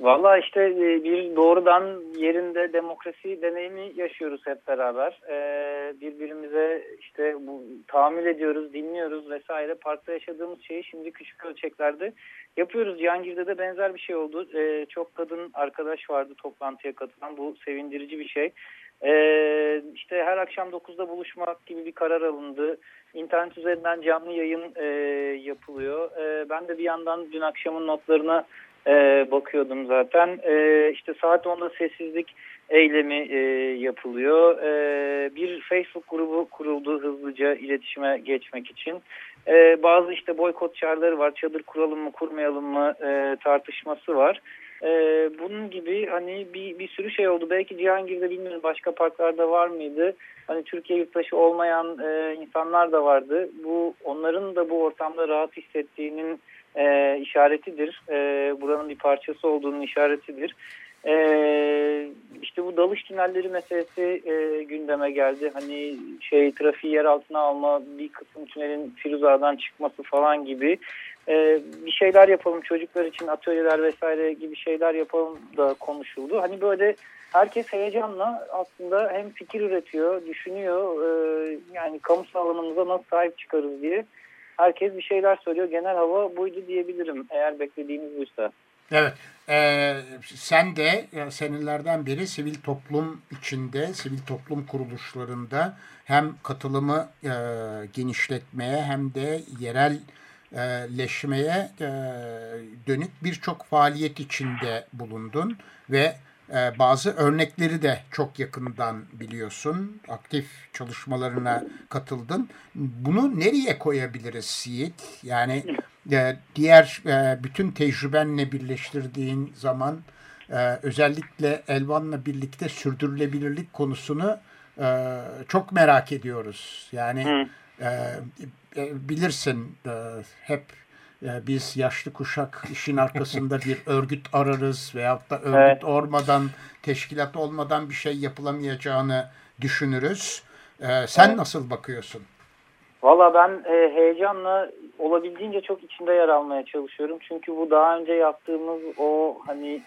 Valla işte e, bir doğrudan yerinde demokrasi deneyimi yaşıyoruz hep beraber. Ee, birbirimize işte bu tahammül ediyoruz, dinliyoruz vesaire. Parkta yaşadığımız şeyi şimdi küçük ölçeklerde yapıyoruz. Cihangir'de de benzer bir şey oldu. Ee, çok kadın arkadaş vardı toplantıya katılan. Bu sevindirici bir şey. Ee, işte her akşam 9'da buluşmak gibi bir karar alındı. İnternet üzerinden canlı yayın e, yapılıyor. E, ben de bir yandan dün akşamın notlarına e, bakıyordum zaten. E, işte saat 10'da sessizlik eylemi e, yapılıyor. E, bir Facebook grubu kuruldu hızlıca iletişime geçmek için. E, bazı işte boykot çağrıları var. Çadır kuralım mı kurmayalım mı e, tartışması var. E, bunun gibi hani bir, bir sürü şey oldu. Belki Cihangir'de bilmiyorum başka parklarda var mıydı? Hani Türkiye yurttaşı olmayan e, insanlar da vardı. Bu onların da bu ortamda rahat hissettiğinin e, işaretidir. E, buranın bir parçası olduğunun işaretidir. E, işte bu dalış tünelleri meselesi e, gündeme geldi. Hani şey trafiği yer altına alma, bir kısım tünelin Firuza'dan çıkması falan gibi e, bir şeyler yapalım çocuklar için atölyeler vesaire gibi şeyler yapalım da konuşuldu. Hani böyle herkes heyecanla aslında hem fikir üretiyor, düşünüyor. E, yani kamusal alanımıza nasıl sahip çıkarız diye herkes bir şeyler söylüyor. Genel hava buydu diyebilirim eğer beklediğimiz buysa. Evet. Ee, sen de e, senelerden beri sivil toplum içinde, sivil toplum kuruluşlarında hem katılımı e, genişletmeye hem de yerelleşmeye e, dönük birçok faaliyet içinde bulundun ve e, bazı örnekleri de çok yakından biliyorsun. Aktif çalışmalarına katıldın. Bunu nereye koyabiliriz Yiğit? Yani e, diğer e, bütün tecrübenle birleştirdiğin zaman e, özellikle Elvan'la birlikte sürdürülebilirlik konusunu e, çok merak ediyoruz. Yani e, bilirsin e, hep e, biz yaşlı kuşak işin arkasında bir örgüt ararız veyahut da örgüt evet. olmadan, teşkilat olmadan bir şey yapılamayacağını düşünürüz. E, sen evet. nasıl bakıyorsun? Valla ben e, heyecanla olabildiğince çok içinde yer almaya çalışıyorum. Çünkü bu daha önce yaptığımız o hani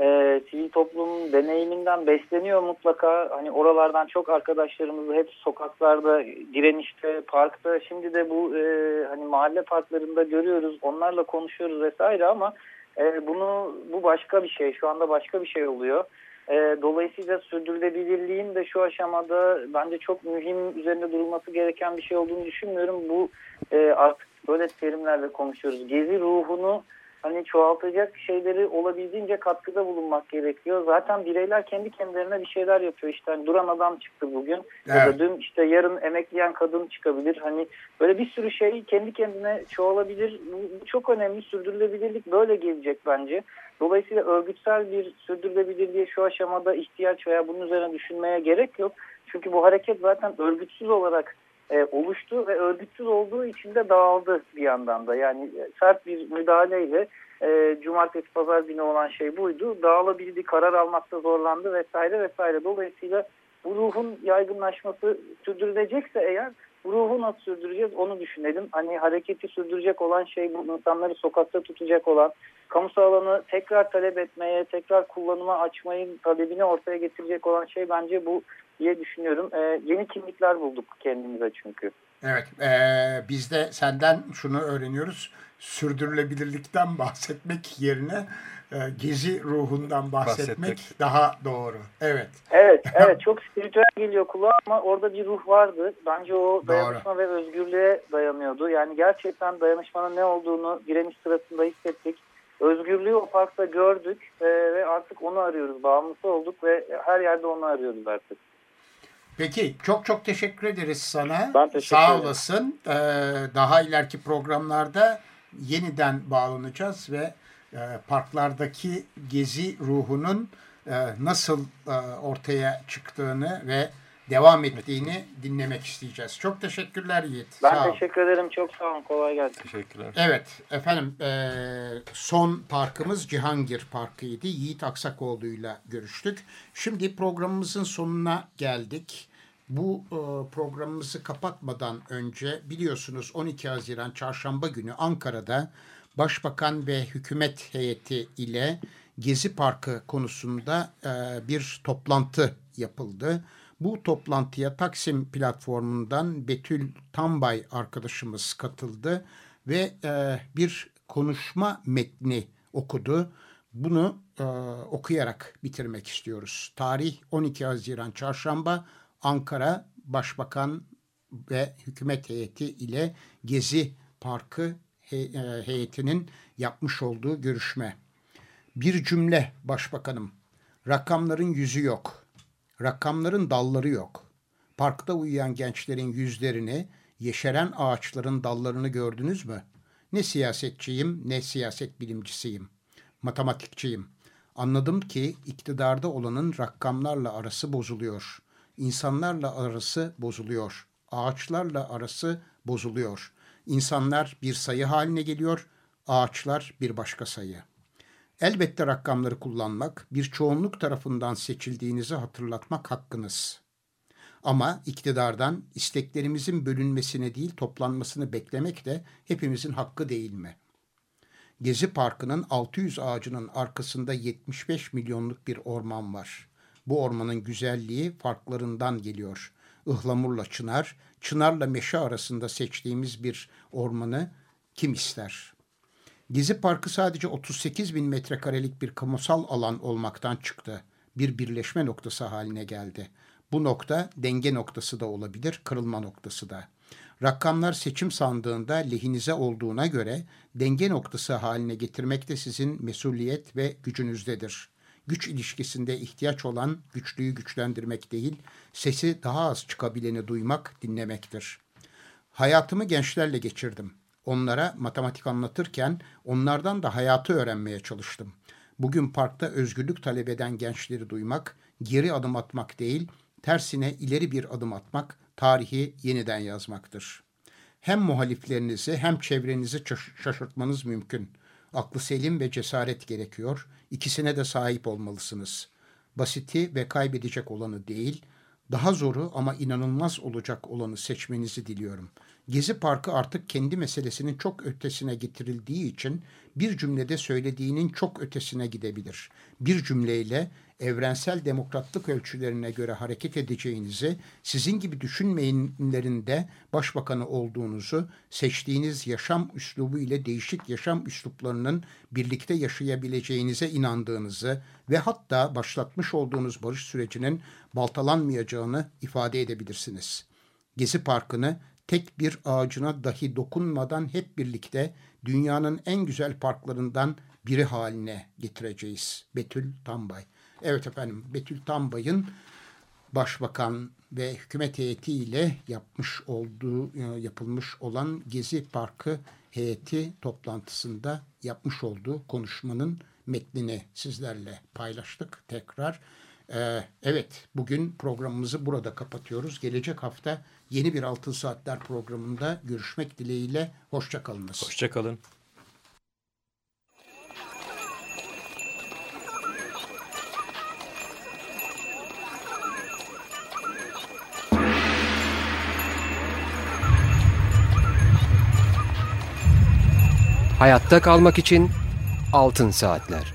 e, sivil toplum deneyiminden besleniyor mutlaka. Hani oralardan çok arkadaşlarımızı hep sokaklarda, direnişte, parkta, şimdi de bu e, hani mahalle parklarında görüyoruz. Onlarla konuşuyoruz vesaire ama e, bunu bu başka bir şey. Şu anda başka bir şey oluyor. E, dolayısıyla sürdürülebilirliğin de şu aşamada bence çok mühim üzerinde durulması gereken bir şey olduğunu düşünmüyorum. Bu e, artık böyle terimlerle konuşuyoruz. Gezi ruhunu hani çoğaltacak şeyleri olabildiğince katkıda bulunmak gerekiyor. Zaten bireyler kendi kendilerine bir şeyler yapıyor. İşte hani duran adam çıktı bugün. Evet. Ya da dün işte yarın emekleyen kadın çıkabilir. Hani böyle bir sürü şey kendi kendine çoğalabilir. Bu, çok önemli. Sürdürülebilirlik böyle gelecek bence. Dolayısıyla örgütsel bir sürdürülebilirliğe şu aşamada ihtiyaç veya bunun üzerine düşünmeye gerek yok. Çünkü bu hareket zaten örgütsüz olarak e, oluştu ve örgütsüz olduğu için de dağıldı bir yandan da. Yani e, sert bir müdahaleyle e, cumartesi pazar günü olan şey buydu. Dağılabildi, karar almakta zorlandı vesaire vesaire. Dolayısıyla bu ruhun yaygınlaşması sürdürülecekse eğer ruhu nasıl sürdüreceğiz onu düşünelim. Hani hareketi sürdürecek olan şey bu insanları sokakta tutacak olan, kamusal alanı tekrar talep etmeye, tekrar kullanıma açmayı talebini ortaya getirecek olan şey bence bu diye düşünüyorum. E, yeni kimlikler bulduk kendimize çünkü. Evet, e, biz de senden şunu öğreniyoruz. Sürdürülebilirlikten bahsetmek yerine e, gezi ruhundan bahsetmek, bahsetmek daha doğru. Evet. Evet, evet çok spiritüel geliyor kulağa ama orada bir ruh vardı. Bence o dayanışma doğru. ve özgürlüğe dayanıyordu. Yani gerçekten dayanışmanın ne olduğunu direniş sırasında hissettik. Özgürlüğü o parkta gördük e, ve artık onu arıyoruz. Bağımlısı olduk ve her yerde onu arıyoruz artık. Peki çok çok teşekkür ederiz sana. Ben teşekkür Sağ ederim. olasın. Ee, daha ileriki programlarda yeniden bağlanacağız ve e, parklardaki gezi ruhunun e, nasıl e, ortaya çıktığını ve devam ettiğini dinlemek isteyeceğiz. Çok teşekkürler Yiğit. Ben sağ teşekkür ederim. Çok sağ olun. Kolay gelsin. Teşekkürler. Evet efendim e, son parkımız Cihangir Parkı'ydı. Yiğit Aksakoğlu'yla görüştük. Şimdi programımızın sonuna geldik. Bu e, programımızı kapatmadan önce biliyorsunuz 12 Haziran Çarşamba günü Ankara'da Başbakan ve hükümet heyeti ile Gezi Parkı konusunda e, bir toplantı yapıldı. Bu toplantıya Taksim platformundan Betül Tambay arkadaşımız katıldı ve e, bir konuşma metni okudu. Bunu e, okuyarak bitirmek istiyoruz. Tarih 12 Haziran Çarşamba Ankara Başbakan ve hükümet heyeti ile Gezi Parkı e, heyetinin yapmış olduğu görüşme. Bir cümle başbakanım. Rakamların yüzü yok. Rakamların dalları yok. Parkta uyuyan gençlerin yüzlerini, yeşeren ağaçların dallarını gördünüz mü? Ne siyasetçiyim ne siyaset bilimcisiyim. Matematikçiyim. Anladım ki iktidarda olanın rakamlarla arası bozuluyor. İnsanlarla arası bozuluyor. Ağaçlarla arası bozuluyor. İnsanlar bir sayı haline geliyor, ağaçlar bir başka sayı. Elbette rakamları kullanmak, bir çoğunluk tarafından seçildiğinizi hatırlatmak hakkınız. Ama iktidardan isteklerimizin bölünmesine değil toplanmasını beklemek de hepimizin hakkı değil mi? Gezi Parkı'nın 600 ağacının arkasında 75 milyonluk bir orman var. Bu ormanın güzelliği farklarından geliyor. Ihlamurla çınar, çınarla meşe arasında seçtiğimiz bir ormanı kim ister? Gezi Parkı sadece 38 bin metrekarelik bir kamusal alan olmaktan çıktı. Bir birleşme noktası haline geldi. Bu nokta denge noktası da olabilir, kırılma noktası da. Rakamlar seçim sandığında lehinize olduğuna göre denge noktası haline getirmek de sizin mesuliyet ve gücünüzdedir. güç ilişkisinde ihtiyaç olan güçlüyü güçlendirmek değil, sesi daha az çıkabileni duymak, dinlemektir. Hayatımı gençlerle geçirdim. Onlara matematik anlatırken onlardan da hayatı öğrenmeye çalıştım. Bugün parkta özgürlük talep eden gençleri duymak, geri adım atmak değil, tersine ileri bir adım atmak, tarihi yeniden yazmaktır. Hem muhaliflerinizi hem çevrenizi şaşırtmanız mümkün. Aklı selim ve cesaret gerekiyor. İkisine de sahip olmalısınız. Basiti ve kaybedecek olanı değil, daha zoru ama inanılmaz olacak olanı seçmenizi diliyorum. Gezi Parkı artık kendi meselesinin çok ötesine getirildiği için bir cümlede söylediğinin çok ötesine gidebilir. Bir cümleyle evrensel demokratlık ölçülerine göre hareket edeceğinizi, sizin gibi düşünmeyenlerinde başbakanı olduğunuzu, seçtiğiniz yaşam üslubu ile değişik yaşam üsluplarının birlikte yaşayabileceğinize inandığınızı ve hatta başlatmış olduğunuz barış sürecinin baltalanmayacağını ifade edebilirsiniz. Gezi Parkı'nı tek bir ağacına dahi dokunmadan hep birlikte dünyanın en güzel parklarından biri haline getireceğiz. Betül Tambay. Evet efendim Betül Tambay'ın başbakan ve hükümet heyetiyle yapmış olduğu e, yapılmış olan Gezi Parkı heyeti toplantısında yapmış olduğu konuşmanın metnini sizlerle paylaştık tekrar. Ee, evet bugün programımızı burada kapatıyoruz. Gelecek hafta yeni bir Altın Saatler programında görüşmek dileğiyle. Hoşçakalınız. Hoşçakalın. Hayatta kalmak için Altın Saatler.